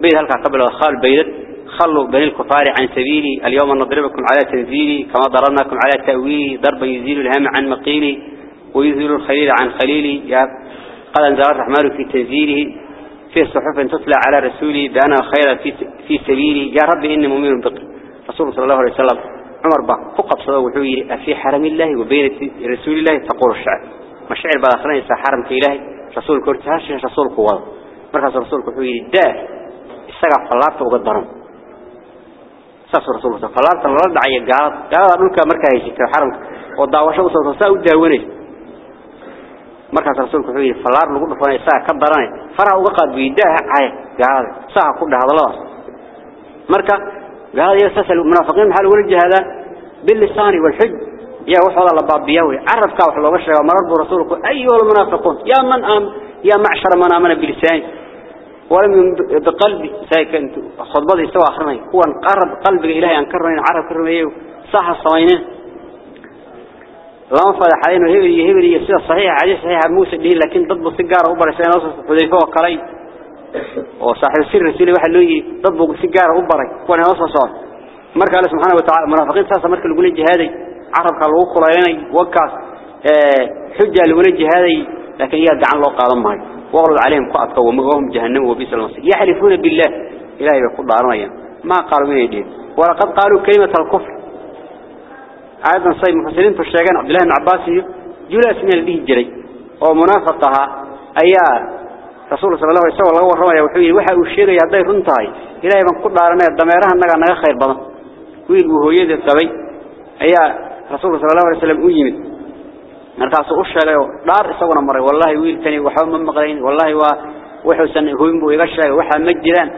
بيد هلك قبل الخال بيدت. خلوا بني الكفار عن سبيلي. اليوم نضربكم على تنزيلي كما ضربناكم على تأويلي. ضربا يزيل الهم عن مقيلي ويزيل الخليل عن خليلي. يا قال أنزل الرحمن في تنزيله. في صحف تطلع على رسولي. بأنا خير في في سبيلي. يا رب إني مؤمن بك. رسول صلى الله عليه وسلم. عمر با فقط صلى وحوي في حرم الله وبين رسول الله تقول الشعر. مشاعر يسا حرم إلهي. رسول كورتهاش رسول قواد مركز رسول كحوي دا استقع فلارت وقدرم ساس رسول الله فلارت الله دعي قال قال أقولك مركز يشك الحرم والدعوة شو صوت وداوني markaas rasuulku wuxuu yiri falaar lagu dhufanay saa ka daranay faraha uga qaad biidaha ay gaal saa ku dhahdalada marka gaal iyo sasal munaafiqiin hal wala jihada bil lisani wal hujj la baabiyaa way arabka wax looga sheego marar buu rasuulku ayyul munaafiqun ya man am ya ma'shar man amana bil lisan ولم بقلبي ساكنت خطبتي سوا أخرني. هو قرب قلبي إلهي أنكرني عرب كرميه صح الصوينين لما فضحين وهبري هبري يصير صحيح حديث صحيح موسى به لكن ضد سيجارة وبرسين وصف حذيفه وقلي وصاحب السر رسول واحد له ضد سيجارة وبري وأنا وصف صار. مركز الله سبحانه وتعالى. منافقين ساسا مركز الجهادي. عرب قال وقل يعني وكاس حجة لقول الجهادي لكن يرجع عن الله قال معي وغرض عليهم قاعد وهم جهنم وبئس المصير يحلفون بالله إلهي بيقول دارنا ما قالوا من يدين ولقد قالوا كلمة الكفر أيضا صيب مفسرين تشتغان عبد الله بن عباس جلس من الديه الجري ومنافقها أيها رسول صلى الله عليه وسلم الله ورحمه وحوي وحا وشيغ يا داي رنتاي إلهي من قد دارنا دميرها نغا خير بدن ويل وهويده قبي أيها رسول صلى الله عليه وسلم isaguna maray wallahi wiilkani waxa ma maqlayn wallahi waa wuxuu hooyin buu iga sheegay waxa ma jiraan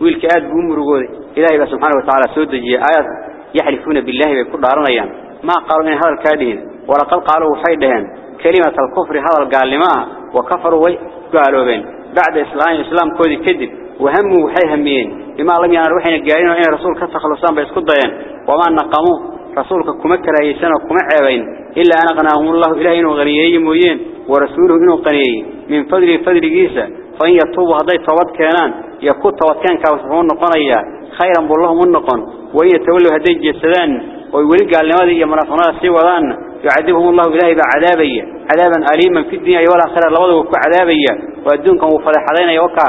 wiilka aad buu murugooday ilaahay subhanahu wa ta'ala soo dajiyay ayad يحلفون بالله بيكون دارنيان ما قالوا من هذا الكادين ولقد قالوا حيدهن كلمة الكفر هذا القال لما؟ وكفروا قالوا بين. بعد إسلام إسلام كودي كذب. وهموا وحيهمين بما لم ينال وحين القائلين وإن رسول كتخلصان بيسكد ديان. وما نقموا. رسولك كمكر يسان وكمعبين إلا أنا قناهم الله إلهين وغنيين مويين ورسوله إنه قنيين من فضل فضل جيسا فإن يطوبوا هذي طوات كانان يكون طوات كان كاوسفون نقنيا خيرا بالله النقن وإن يتولوا هذي الجسدان ويولي قال لماذا يا منافقنا سيوضان يعذبهم الله إلهي بعذابية عذابا أليما في الدنيا والآخرة لوضعوا عذابية وأدونكم وفلح علينا يوقع.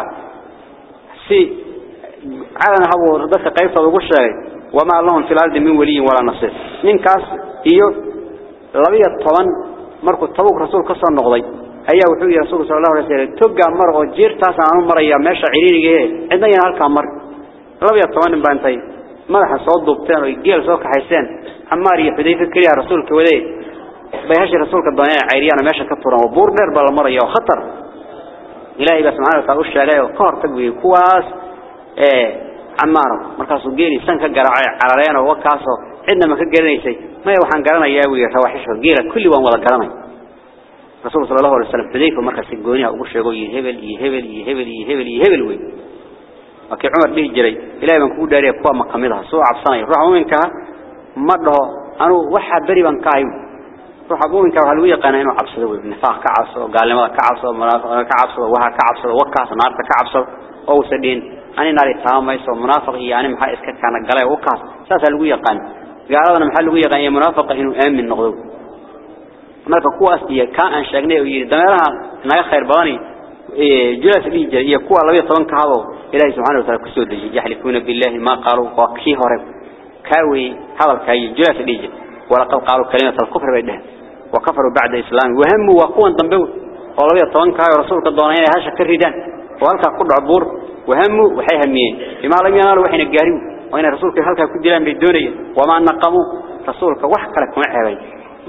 سي عالنا هبو ردك قيبتا وقشة وما اللهم في الأرض من ولي ولا نصير. من كاس إيو لبيا طبعا مركو الطبوك رسول قصة النقضي. أيها وحوي رسول صلى الله عليه وسلم تبقى مرغو جير تاسا عنه مريا ماشا عريري عندنا هالكا مر لبيا طبعا بانتي. مدح صوت ضبطان ويجيل سوك حيسان عمار يحديث كريا رسولك وليه بيهاش رسولك الضياء عيريانا ماشا كطورا وبور نير بلا مريا وخطر إلهي بس معنا وتعوش عليه. وقار تقوي كواس. إيه. عمارة. مركاسو جيري سنك قرعي على ريانا ووكاسو عندما كجرنيسي ما يوحان قرنا ياوي روحشه جيرا كل وان ولا قرني رسول صلى الله عليه وسلم حذيفة مركز الجونيا وقش يقول يهبل يهبل يهبل يهبل يهبل وين وكي عمر به جري. إلهي من كود داري قوة مقامدها سوء عبصاني. روح منك مرده أنا وحا بري بان كايم. روح أبوه كان هلوية قناين وعبصه نفاق كعبصه قال لما كعبصه منافق كعبصه وها كعبصه وكاس نار كعبصه أو سدين. أني ناري تام ميسو منافق هي أنا محا إسكت كان الجلاء وكاس سالوية قن قال أنا محلوية قن منافق إنه آمن نغدو منافق قاس هي كائن شجني ويدمرها نيا خير باني. إيه، جلس لي جل هي قوة الله يطلع كهذا إلى سبحانه وتعالى كسود يحلفون بالله ما قالوا فكي هرب كاوي هذا الكاي جلس لي جل ولا قال قالوا كلمة الكفر بعده. وكفروا بعد الإسلام. وهم وقوة ضمبو الله يطلع كهذا رسولك الدنيا هاش كريدان. وهلك قد عبور وهمه وحي هميين لما لم ينالوا وحينا قاربوا وإن رسولك هلك قد لهم بالدوني وما نقموا رسولك وحق لكم عبي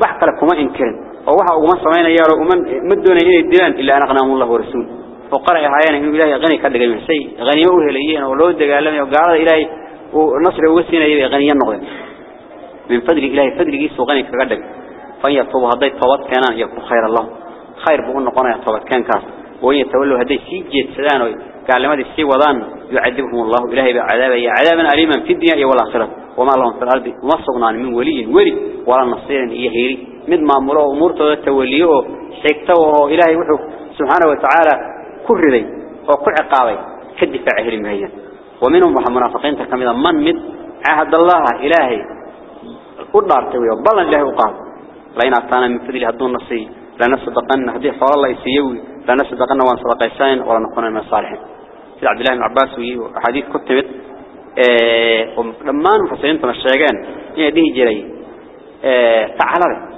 وحق لكم إنكرن ووحق وما يا يارو ومن مدون إلى الدلان إلا أن أغنام الله ورسول. وقرأ حيانا من إلهي غني كان لقى المحسي. غني أوه إليين ولو دقى ألمي وقال إلهي. ونصر وسينا يبقى غنيا مغلم من فضل إلهي فضل جيس وغني كان لقى فإن يطوبها ضيط فوات كانان يكون خير الله. خير بقول نقونا يطوبت كان كاسم وإن يتولوا هذي سيجي سدان قال لما السي وضان يعذبهم الله إلهي بعذاب عذابا أليما في الدنيا والآخرة. وما لهم في الأرض وصغنا من ولي ولي ولا نصير إيهيري من ما أمره أمور توليه حكته إلهي وحو. سبحانه وتعالى كردي وكل عقابي. كدفاع هرم هي ومنهم منافقين تكمل من مد عهد الله إلهي. قدر توي وبلن له وقال لين أعطانا من فضل هدون نصي لنصدقن هدي حوال الله يسيوي لنصدقنا وانصدقين ولا نكون من الصالحين. في عبد الله بن عباس وحديث كتبت آه، لما نفسين تنشيقين يديه جري آه، تعالى.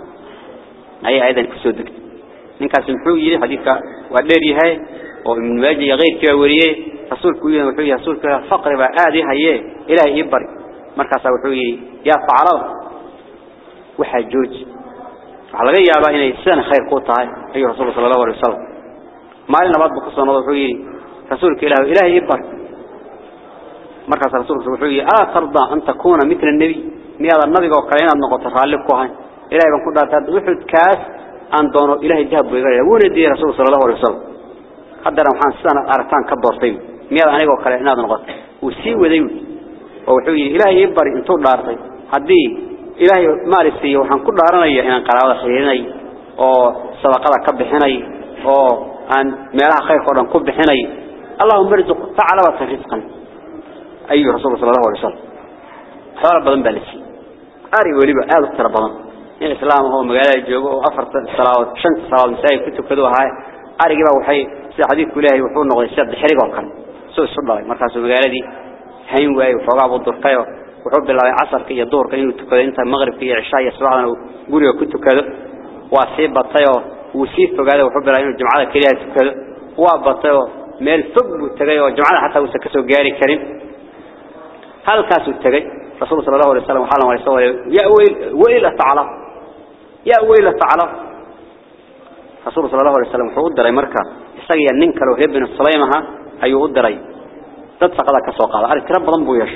أي أيضا كسودك. إنك سمحوا يلي حديثك. وقدر يهي ومن واجه يغير كوريه رسول كوية وحوية رسول كوية فقر وآذي هي إلهي يبري. مركز وحوية يا تعالى وحجوج على غير يا بني السنة خير قوتها أيها رسول الله صلى الله عليه وسلم. Wuxuu yiri ala tarda an takuna mithla nabi miyaada nabiga oo kale inaad noqoto raalli ku ahay ilaahay baan ku dhaartay wuxuu kaas aan doono ilaahay dahab buu iga wuuna diiray rasuulka sallallahu alayhi wasallam hadana waxaan sidan aragtaan ka doortay miyada anigoo kale inaad noqoto uu sii waday oo wuxuu yiri ilaahay bari intuu dhaartay hadii ilaahay maalisiyo waxaan ku dhaaranayaa inaan qaraabada xiriirinay oo sadaqada ka bixinay oo أن ميلا خير قرن قب حيني الله مرزق فعلا وصفيقا أيها رسول صلى الله عليه وسلم. حوار بضم بالسي أري وليبا أهل أكتر بضم يعني سلام هو مقالا يجيب وأفر الصلاة. وشنك الصلاة ونسائي كتب كدوها هاي. أري قبا وحي. سيدة حديث كلها يوحون نغل السيد بحريق وقال سوء السلاء مرتاسو مقالا دي حينوا أي وفقا بضر قيو. وحب الله عصر كي يدور كي يتكو إنت مغرب كي عشاء يسرعنا. وقولي وكتب كدو. واسيب بطيو. وسيف قاعدة وحب انه جمعاده كليها سكل وابطه ميل فوق تغي وجمعاده حتى وسكسو غاري كريم. هل كاسو تغي رسول صلى الله عليه وسلم حاله وليس يا ويل ويل تعالى يا ويل تعالى رسول صلى الله عليه وسلم حود دراي مركا اسغيا نين كلو هبن سليمها أيو دراي تتسقلا كسو قال ارك رب بدن بو يش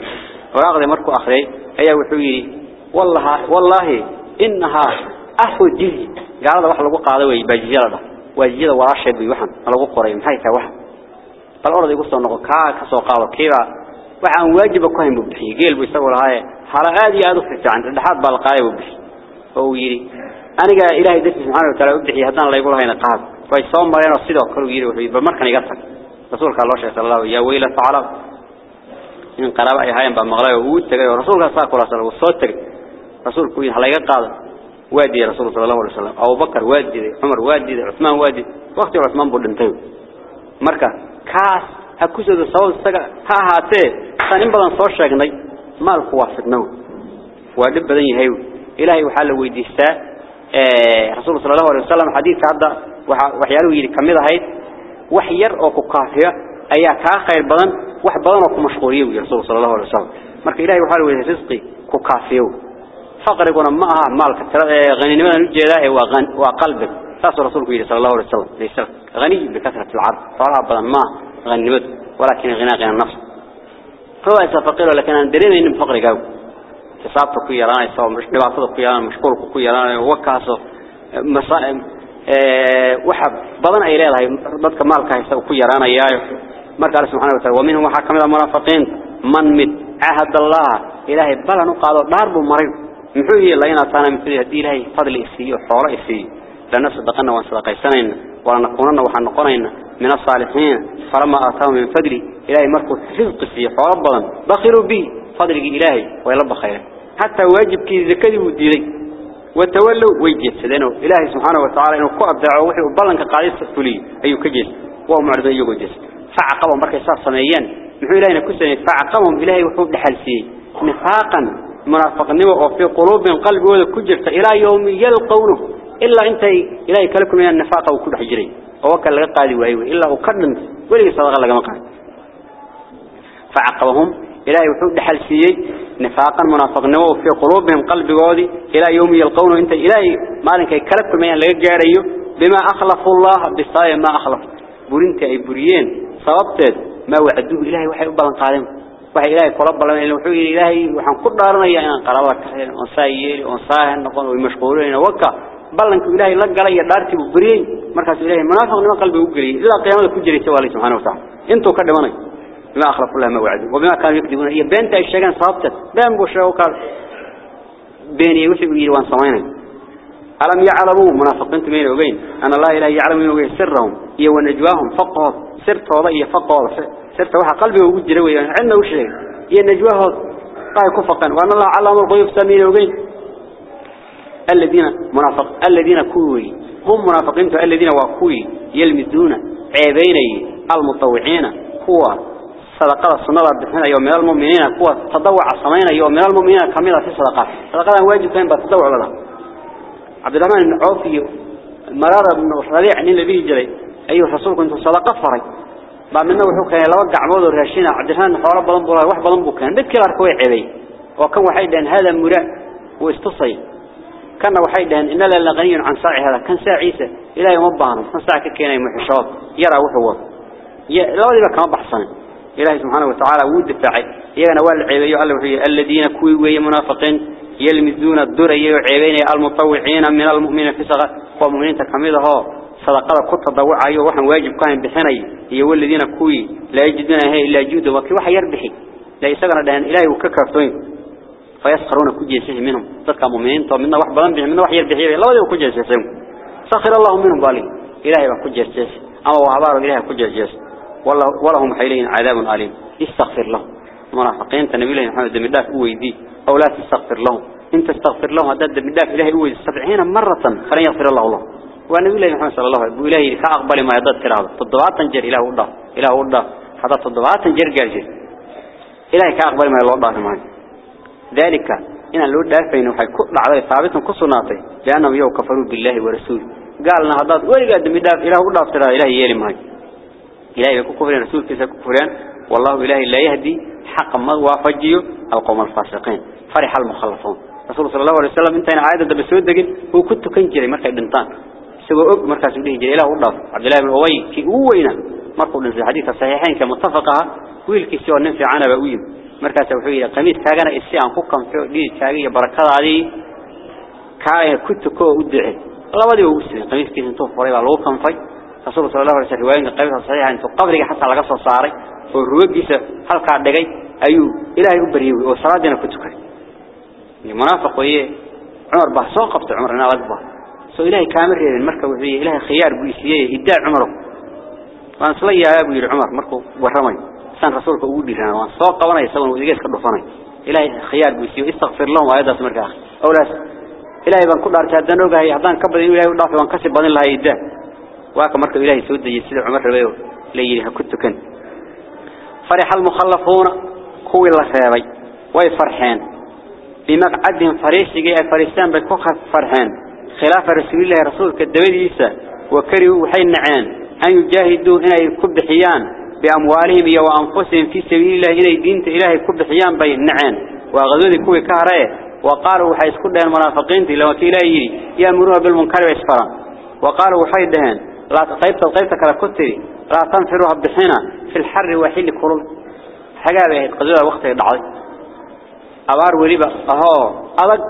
وراقدي مركو أخري. ايا وحو والله والله إنها أحو جزي قال هذا واحد لقوا قاضي ويبجيلنا ويجيل وراشد بيوحن لقوا قريم هاي توحن فالأرض يقول صنعوا كاك سو قالوا كذا وعن واجب كهين ببحي قيل بيسوي لهاي حرقات يادو في التعن لحد بالقاية ببحي هو يري أنا جا إلهي دس سبحانه وتعالى أبدحي هذا لا يقول هاي نقاب فيصوم مرينا الصدق كله يري وحبي بمركن يقصك رسولك الله صلى الله عليه ويل فعلا إن قرابة هاي بمغلا يهود تجا رسولك صلى الله عليه وسلم صوت تجا رسولك وين هلا يقعد sallallahu alayhi wa wayla ta'ala in qaraba ay hayeen ba maqlay oo uu tagay oo rasuulka sallallahu alayhi wa soo tagay rasuulku in halaga qaado waadi rasuulka sallallahu alayhi wa sallam Abu Bakar waadi Umar waadi Uthman waadi waqti Uthman buu dhintay marka kaas ha ku soo soo saga ha ahaatee tan in badan soo sheegnay maalku waa fidnow waa dib badan yahay ilaahay waxa la weydiistaa ee rasuulka فقر يقول ما آه، ها مالك ترى آه، غني ما نجده وغن وقلب فاس رسول الله صلى الله عليه وسلم. ليس غني بكثرة العرض. فلا أبدا ما غني مد ولكن غنى غنى النفس. هو إذا فقير ولكن أنا دريني فقر جاو تصاب كوي رانا يصاب مش نبعث له كوي رانا مشكور كوي رانا وكاسه مصائم آه، وحب. بدن أي ليلة بد كمال كه يصاب كوي رانا ياي ما قال سبحانه وتعالى ومنهم حكم المرافقين من مد عهد الله. إلهي بلا نقاط ضرب مريض. محوه الله ينطانا من فضل هدي إلهي. فضل إسيه وحوله إسيه لأن صدقنا وصدق نقولنا وحن نقولنا من الصالحين. فلما آتاهم من فضله إلهي مركو رزق فيه فربضا بخلوا به فضل إلهي ويلب خيره حتى واجب كي ذكري وديلي وتولوا ويجيس لأنه إلهي سبحانه وتعالى إنه قاب دعوه وحي وبلنك قاعدة فلي أيو كجيس. وهو معرض أيو كجيس. فعقبهم مركي صار صميان نحو إلهي نكسني فعقبهم. إلهي وحوب لحلسيه نفاقا. منافق نوع في قلوب قلب وذا كجرت إلى يوم يلقونه. إلا أنت إلهي كلكم من النفاق وكل حجري ووكل لك قادي وأيوه. إلا وكرن ولي صدق لك مقام فعقبهم إلهي وحود حلسيي نفاقا في قلوبهم قلب وذي إلى يوم يلقونه. أنت إلهي مالك كلكم من لك جاريه بما أخلف الله بصايا ما أخلف. برنت أي بريين صوبت ما وعدوه إلهي وحي أبلا قادم وحي إلهي قرب الله إنه وحي إلهي وحن قد دارنا يا إن قرابك ونسايل ونصاهن نقول ومشغولين وكا ballanku ilaahay la galay iyo dhaartii uu buriyay markaas ilaahay munaafiqnimo qalbiga u geliyay ilaa qiyaamada ku jiray tawali subhanahu wa ta'ala intuu ka dhimanay bima akhlaf Allah ma wa'adu wa bima kaanu yakdibuna iyo beenta ay sheegan sababta been buu sheego ka beeniye wixii uu yiri waan samaynay alam ya'lamu munaafiqiintu meena ogeyn ana la ilaha ya'lamu ogeyn sirrahum iyo wanajwaahum faqad sirtooda iyo faqooda jira weeyaan cidna u sheegay iyo najwaahooda ay ku faqan wa ana Allah alamu al-ghuyub samin ogeyn الذين منافق الذين كوي. هم منافقين الذين وكوي يلمزون عيبيني المطوعين. هو صدقة السنة بحنا يوم من المؤمنين. هو تضوع الصمين يوم من المؤمنين. كاملة في صدقات صدقات واجب كان بتضوع لها الرحمن بن عوف مرارة بن ربيع عن النبي جري أي الرسول كنت صدقة فري بعد منه وحوك لو وقع عمود الراشين عبد الرحمن حوار بلنبو واحد بلنبو كان ذكر أركوي عيبي وكان واحد هذا مراد واستصي كان وحيدا إن لا غني عن ساعي هذا كان ساعي عيسى إلى يوم بانه كان ساعي كينا محشاب يرى وحوه لا يبقى كما بحصن إلهي سبحانه وتعالى ود التعي يغنى والعيبي يعلم الذين كوي وي منافقين يلمزون الدر عيبين المطوعين من المؤمنين في صغر ومؤمنين تكميده صدقة كنت تضوع أيوه وحن واجب كان بحني. يقول الذين كوي لا يجدون هي إلا جود وكي وحي يربحي. لا يسغن دهن إلهي وككفتوين فيسخرون كجيسه منهم. تلك مؤمنين. طب منا واحد بلان بهم. منا واحد يربحيه لا يو كجيسه سخر الله منهم بالي. إلهي بكجيسه أما وعبار إلهي كجيسه والله ولهم حيلين عذاب أليم. استغفر لهم. منافقين تنبي الله محمد دم الله ويدي أو لا تستغفر لهم. إن تستغفر لهم هذا دم الله إلهي ويدي سبعين مرة. فلن يغفر الله الله ونبي الله محمد صلى الله عليه وسلم إلهي كأقبل ما يضد كراه تضبعات تنجر إله الله إله الله هذا تضبعات تنجر قال إلهي كأقبل ما يضد الله ذلك إن اللود دافين وحي كل على ثابت كسناتي لأنهم يو كفروا بالله ورسوله. قالنا هذا ولقى دم داف إله الله افترى إله يلي ماي إلهي يكون كفرين رسول كيسا كفرين والله إلهي لا يهدي حق ما وافجيه القوم الفاسقين. فرح المخلفون. رسول صلى الله عليه وسلم انتين عادة بسود دقين هو كنت كان جري مركز بنتان سبوء مركز يقولين جليلة ورداف عبد الله من هوي كي أوينا. مركز في الحديث الصحيحين كمتفقها كل كسيوه ننفع عنا بأوين مركز وحوية قميس كاقنا إسي عن خوكم في ليه تاريه بركة علي كاقنا كتكو ودعي الله ودعي وقسنا قميس كيس انتوف وريبا لو كان في رسول صلى الله عليه وسلم روايين القميس الصحيح انتو قبلك حتى على قصة صاري. والرواق جيسة حلقة عدقاي أيو. إلهي أبريوي وصلاة دينا كتكو. المنافق ويه عمر بها سوقفت عمر. ناوات بها reebin marka wuxuu ilaahay khiyaar buu siiyay idaa Umar waan isla yaabay buu yiri Umar markuu waramay سان رسولك أقول لنا وأن سوق وأنا يسوون وذيك كدفنا إلهي خيار بيسيو استغفر لهم وأيضا سمرك أخي أولا إلهي بان كل أرتاد دنوجا هي حضان كبر إلهي ودافع وان كسب بان الله يده واك مركب إلهي سود يسير عمر ربيو. ليجيها كنت كن. فرح المخلفون. كوي الله خيري وي فرحان بمقعدهم فريسي جاء فريسان بكوخ فرحان خلاف رسول الله رسولك الدويد يسا وكرهوا وحين نعان أن يجاهدوا هنا يكب حيان بأموالهم وأنفسهم في سبيل الله إلى دين إلهي كب حيان بين نعان وغذوذ كوي كهرية. وقالوا حيث كل المنافقين لو تلاقي يأمرون بالمنكر ويسفران وقالوا حيدهن لا طيبت طيبتك لكتري لا تنفروا بحنا في الحر وحيل كرل حاجة بهي قدرة وقت يدعي أبار وليبا أهو. أبد.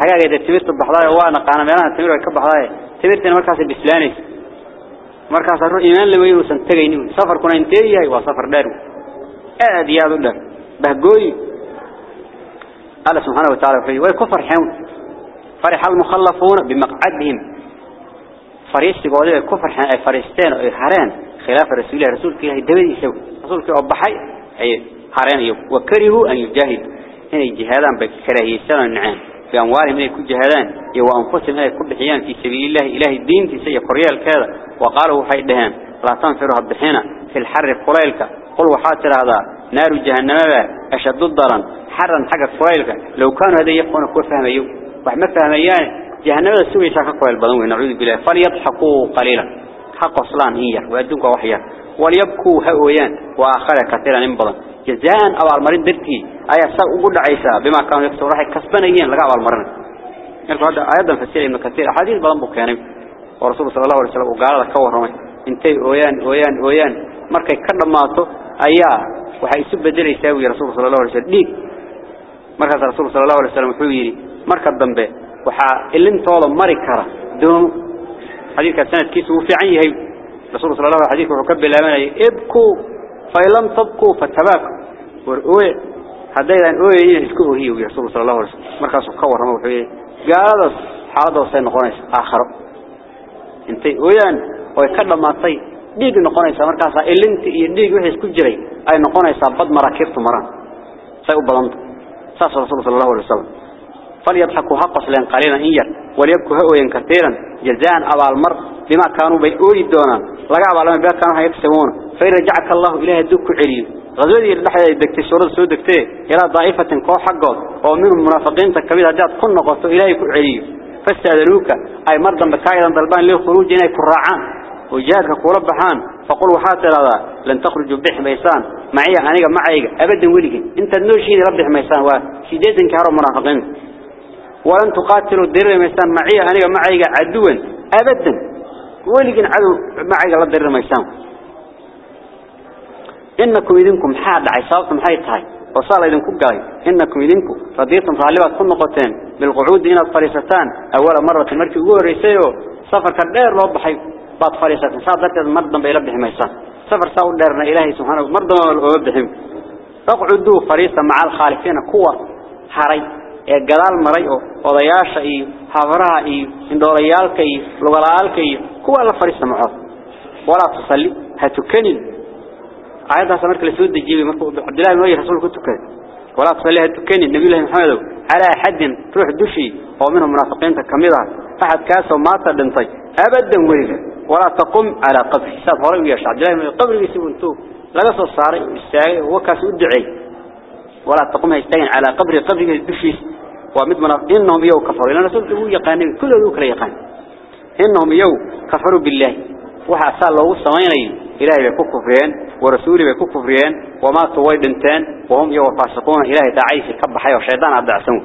حاجة إذا تمرت بحضايا وأنا قانا ميلانا تمر ويكب بحضايا تمرت أنا مركز بسلاني markaas arrin iimaan la weyn uusan tagaynin safarkuna intee yahay? Waa safar dheer. Aad iyo aad u dheer. Bahgooy قال سبحانه وتعالى فيه ويكفر حيون فرح المخلفون بمقعدهم فريستي قولي كفر حين فريستين هران خلاف رسول الله رسول كيه الدبدي يسوي رسول كيه أبحي أي هران يو وكرهوا أن يجاهد هنا جهادان بكراهية سنة النعام في أموالهم هنا يكون جهادان يو أنفسهم هنا يكون بحيان في سبيل الله إله الدين في سيء قرية الكذا وقالوا حيدهان لا تنفروا بحينا في الحر قريلك قل وحاتر هذا. نار جهنم أشد الضرا حرا حق قريلك. لو كانوا هذا يقون كل فهم أيو وحما فهميان جهنم السوي شاكا قوي البضوء نعوذ بالله. فليضحكوا قليلا. حق أصلان هي ويدونك وحيا. وليبكوا هؤيان وآخر كثيرا انبضا جزاء أو المرين درتي أي ساء أقول عيسى بما كانوا يكسروا راح كسبانيين لقى أول مرين يقول هذا أيضا فسير ابن كثير حديث بضم بكياني ورسول صلى الله عليه وسلم وقال لك كورمي انتي أويان أويان أويان مركي كرماته أيها waxay isu bedelaysaa wiil rasuulka sallallahu alayhi wasallam dhiig markaas rasuulka sallallahu alayhi wasallam wuxuu yiri marka dambe waxa ilintooda mari kara doon xadiidka sanadkiisu uu fiican yahay rasuulka sallallahu alayhi wasallam wuxuu ka bilaabanayay ibku fa lam فإلم تبقوا فتباكوا. ورؤوا هذا يعني أوه إيه، يعني هتكونوا هي وياه صلى الله عليه وسلم. مركز إيه؟ القوار يعني، ما هو قال هذا هذا وصين قنيس آخر انتي ويان ويكلم ما طي ديج نقنيس مركز اللي أنت إيه، ديج وياه كل جري. أي نقنيس بعد مراكيف مران سيقول بلند ساس رسول صلى الله عليه وسلم. فليضحكوا حقا سلين قليلا إياه. وليبكوا هؤلاء كثيرا. جزاء على المرض. بما كانوا بيقولي الدونان لقى لما بيها كانوا هيكسبون فيرجعك الله إليه الدك عليم غزولي اللحية يدكتي سورة دكتي إلى ضعيفة كو حقه. ومنهم منافقين تكبير هجات كن نقصوا إليه عليم فاستأذنوك. أي مرضا بكايدا ضلبان له خروج إليه كراعان وجاهدك كوربحان فقلوا حاتر هذا. لن تخرجوا بح ميسان. معي أنا معي أبدا ولي أنت النور شيء ربح ميسان. وشديد كهرب منافقين. ولن تقاتلوا الدر ميسان. معي أنا معي عدوا. أبدا. ولكن عدو معي لا الدر ميسان إنكم إذنكم حاد عصابكم حيث وصال إذنكم قاي. إنكم إذنكم رضيتم طالبات كل نقطتين بالقعود إلى الفريستان. أول مرة المركي يقول ريسيو. سفر كدير لو بحي بعد فريستان. صادت مرضا بيلبح ميسان. سفر ساول ديرنا إلهي سبحانه مرضا بيلبحهم فاقعدوا فريسا مع الخالفين قوة. حري. ee gadaal maray oo odayaasha iyo habaraha iyo indhoorayaalka iyo lugalaalka iyo هو الله فريش معاف ولا تصلي هتكنن. عيدها سمرك لسود الجيب عبد الله ما يرسل كتكن ولا تصلي هتكنن. نقول له محمد على حد تروح دشي. أو منهم منافقين تكملها فحد كاس وما تردن طي أبدا وليه ولا تقوم على قبر. حساب هرب يا عبد الله قبر يسيب انتو لا الصاري الصار الساعي هو كاس ادعي ولا تقوم هيستين على قبر. قبر يدشي. ومد منافقين إنهم يو كفروا لأن رسولك هو يقان كله يوكلا يقان يقاني. إنهم يو كفروا بالله. وحصل الله السمين إلهي بيكون كفرين ورسولي بيكون كفرين وما تويد انتان وهم يو فاسقون. إلهي دعيس كب حي وشيطان عبد عسون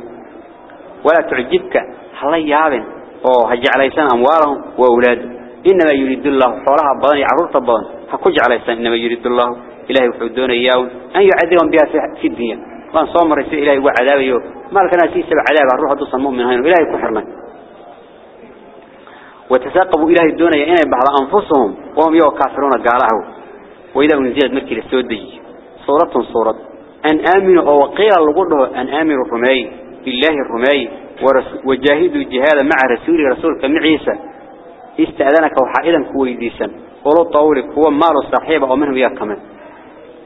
ولا تعجبك هلا يابن. أو هجع ليسان أموالهم وأولادهم إنما يريد الله حولها بضان عرورة بضان هكوج عليسان إنما يريد الله. إلهي وحدون إياه. أن يعذبهم بها في الدنيا. وأن صوم رسول إلهي وعذابه. ما ناسي سبع عذاب الروح دوس المؤمن هين إلهي كحرنا وتساقبوا إلهي الدنيا إنا بعض أنفسهم وهم يو كافرون قاله وإذا نزلت مكي للسودي صورة صورة. أن آمنوا أو قيل لقوله أن آمنوا الرمي بالله الرمي وجاهدوا الجهاد مع رسول رسولك من عيسى. استأذنك وحائلا كويديسا ولو طولك هو مال الصحيب أو يا كمان.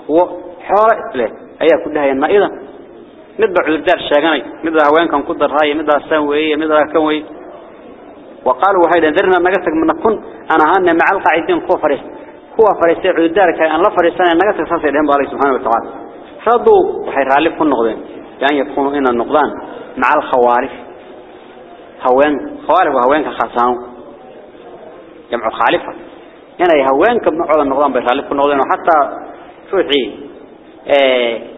هو حوار له أيها كلها ينائضا مدى عذر شاقني مدى هوين كان قدر هاي مدى سوي مدى كوي. وقالوا هيدا ذرنا نقصك من نكون أنا هانا مع القاعدين كو فريس. كو فريس عذر كأن الله فريسان نقصك ساسي لهم بالله سبحانه وتعالى. فضوا وحير عليك كل نقضين. يعني يكونوا إن النقضان مع الخوارف. هوين خوارف وهوين كخاصان جمع خالفة يعني هوين كبن عوض النقضان بيراليك كل نقضين. وحتى روحي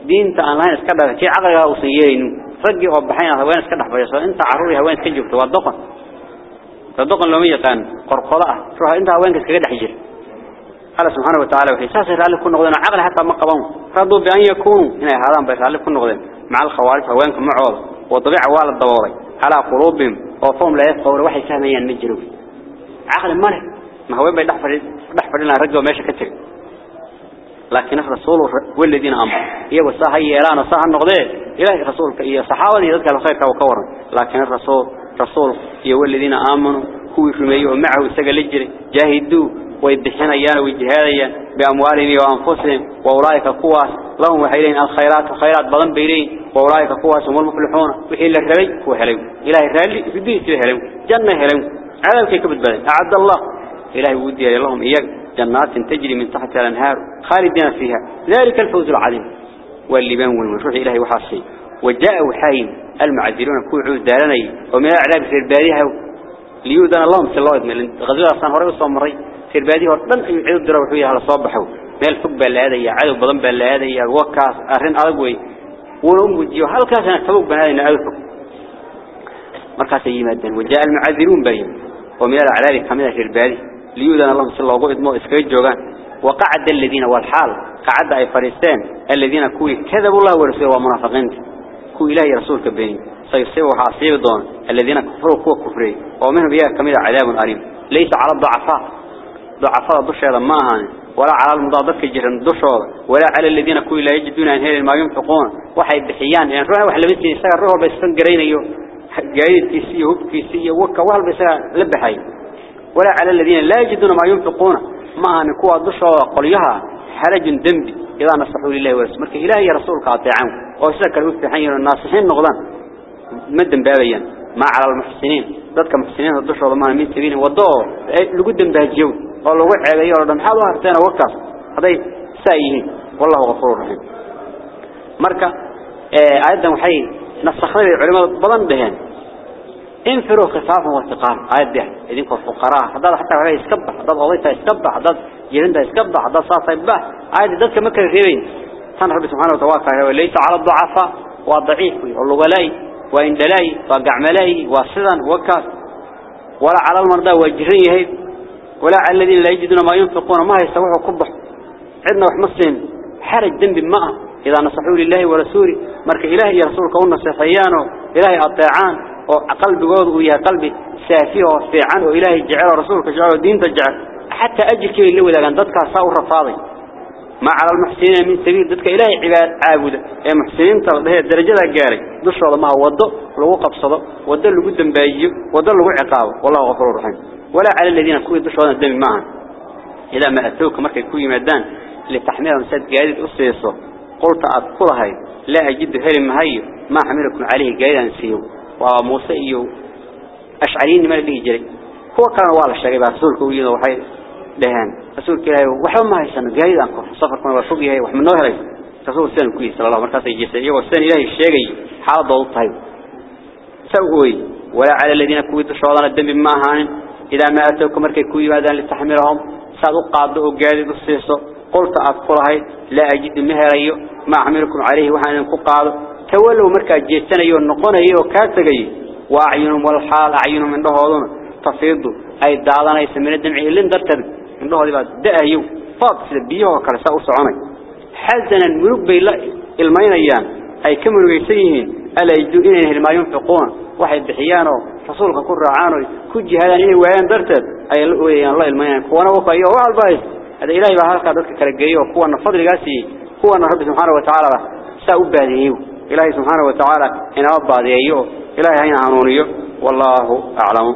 diinta aan lahayn iska dhaga kii aqliga uu siiyeen ragii oo baxayna haween iska dhaxbayso inta caruur صدق اللومية كان قرقلاء روح أنت وين كسر كده حجر؟ على سبحانه وتعالى وحساس على كل نقدنا عقل حتى ما قضون ردوا بأن يكونوا. هنا هذا بس على كل نقدنا مع الخوارف وين كم عوض وطبيعة وعلى الضواري على قلوبهم. وفهم لا يفقهون وحي سامي أن نجروا عقل ما له. ما هو بيدح فرد بحفر لنا رجوا ماشي كتير. لكن الرسول والذين أمر يبغى صاحي إيران صاح النقدين إلى الرسول إيه صحابة. يذكر الخير كوكورا. لكن الرسول رسول يو الذين آمنوا هو يفرميه معه سجل الجري جاهدوا ويدحين أيان ويجهاديا بأموالهم وأنفسهم وأولئك قوة لهم وحيلين الخيرات وخيرات بضن بيلين وأولئك قوة هم المفلحون. وحيل الربي وهلم إلهي رالي في الدين هلم جنة هلم عذاب كي كبت بدن أعد الله. إلهي ودي لهم إياك. جنات تجري من تحت الأنهار خالدين فيها. ذلك الفوز العظيم. واللبان والمشروع إلهي وحاصي وجاء وحاين المعذرون كوي عود دالني ومن في سيرباديها ليودان اللهم صلى الله عليه وسلم غزوة أصلا هرقوا صامري سيرباديها بان عود دروا فيها على صابحه ما الحب اللي هذا يعادوا بضم اللي هذا يوكا أرهن أرقوي ونهم وديوا هل كاسا نكتبوا بنا هذا نعرفه مركز أي مادة وجاء المعذرون بهم ومن الأعراب كمية سيربادي ليودان اللهم صلى الله عليه وسلم وقعد الذين والحال قعد أي فريستان الذين كوي كذبوا الله ورسوا ومنافقين. كو إلهي رسولك بيني سيصيبوا حاصيب دون الذين كفروا كوا كفري ومنهم بيها كمية عذاب أليم. ليس على الضعفاء. ضعفاء ضشة ما هان ولا على المضادات جيران دشوا ولا على الذين كوي لا يجدون أن هذا ما ينفقون. وحي بحيان يعني روح وحلا بس يسار روح بس فنجرين يو. جايد كيسي هوب كيسي وكا وهل لبحي. ولا على الذين لا يجدون ما ينفقون. ما هن كوا دشوا قليها. حرج دمبي إذا نصحوا لله ورسول مرك إلهي رسولك أطيعهم وسلك المفتحين الناصحين نغضان مدن بابيا ما على المحسنين ذاتك محسنين الدشوا ضمان من سبيل وضوء لقدم بهجيو oo lagu ceebayo oo dhamxaad u harteen waqtaas haday saayihiin wallahu ghafurur rahim marka aayadan waxay nasakhday culimada badan dhaheen infiru khifafan wa thiqal aayada idinku fuqara hadda hatta waxay iska bax dad odayta iska bax dad jirinda iska bax dad saasay bax aayada wa dha'if wa lugalay wa indalay wa gacmalay wa sidan wa kaas wala ala al-marda wa jiriyay ولا على الذين لا يجدون ما ينفقون ما يستوعوا كبح عندنا وحمصين حرج ذنب ما إذا نصحوا لله ورسوله مرك إلهي رسولك ونصحيانه إلهي أطيعان وقلب قوض ويا قلبي سافية وفيعان وإلهي جعل رسولك جعل دين تجعل. حتى أجل كي اللي وذا كان ضدك صور فاضي ما على المحسنين من سبيل ضدك إلهي عباد عابدة. يا محسنين؟ ترى الدرجة جاري دش هذا ما وضع لو قبصده وضع له قدام بايجي وضع له عقابه والله غفور رحيم. ولا على الذين كوي دشوا الدم معا. إذا ما أتوك مركز كوي مدان لتحميلهم سد جادد أصيصه قلت أذكر هاي. لا أجد هرم هاي. ما حملكم عليه جادا سيو. وموسى أشعرين ما اللي يجري هو كان والله الشريب رسولك وينا وحي لهان رسولك هاي وحوم ما هيسن جادا سفر كنا وفوقي هاي وحمل نوه رسول كويس صلى الله عليه وسلم يجيس إيو السنة إلهي الشيء حال ضوط هاي سوي ولا على الذين كوي دشوا الدم ما هان إذا ما أتوكم مركي كوي ماذا لتحملهم. سادوا قادوا قادوا السيسو قلت أذكرها لا أجد مهري. ما عملكم عليه وحنا قادوا تولوا مركا جيتنا يو النقون يو كاتغي. وأعينهم والحال أعينهم من دهودون تفيضوا. أي دعضنا يسمين الدمع لين درتد من دهود بعد دأه يو فاضس لبيه وكرساء وصعوني حزنا ملوك بيلا المين أيام أي كملوا يسيهين ألا يجدوا إنه ما ينفقون. واحد بحيانه. رسولك كل رعانه. كجي هذا إنه وين درتد أي الله المين كوانا وقايا وعالبايس هذا إلهي بحالك ذلك كرقيه وكوانا فضل قاسي. كوانا رب سبحانه وتعالى سأباديه إلهي سبحانه وتعالى إن أباديه إلهي هين عنونيه والله أعلم.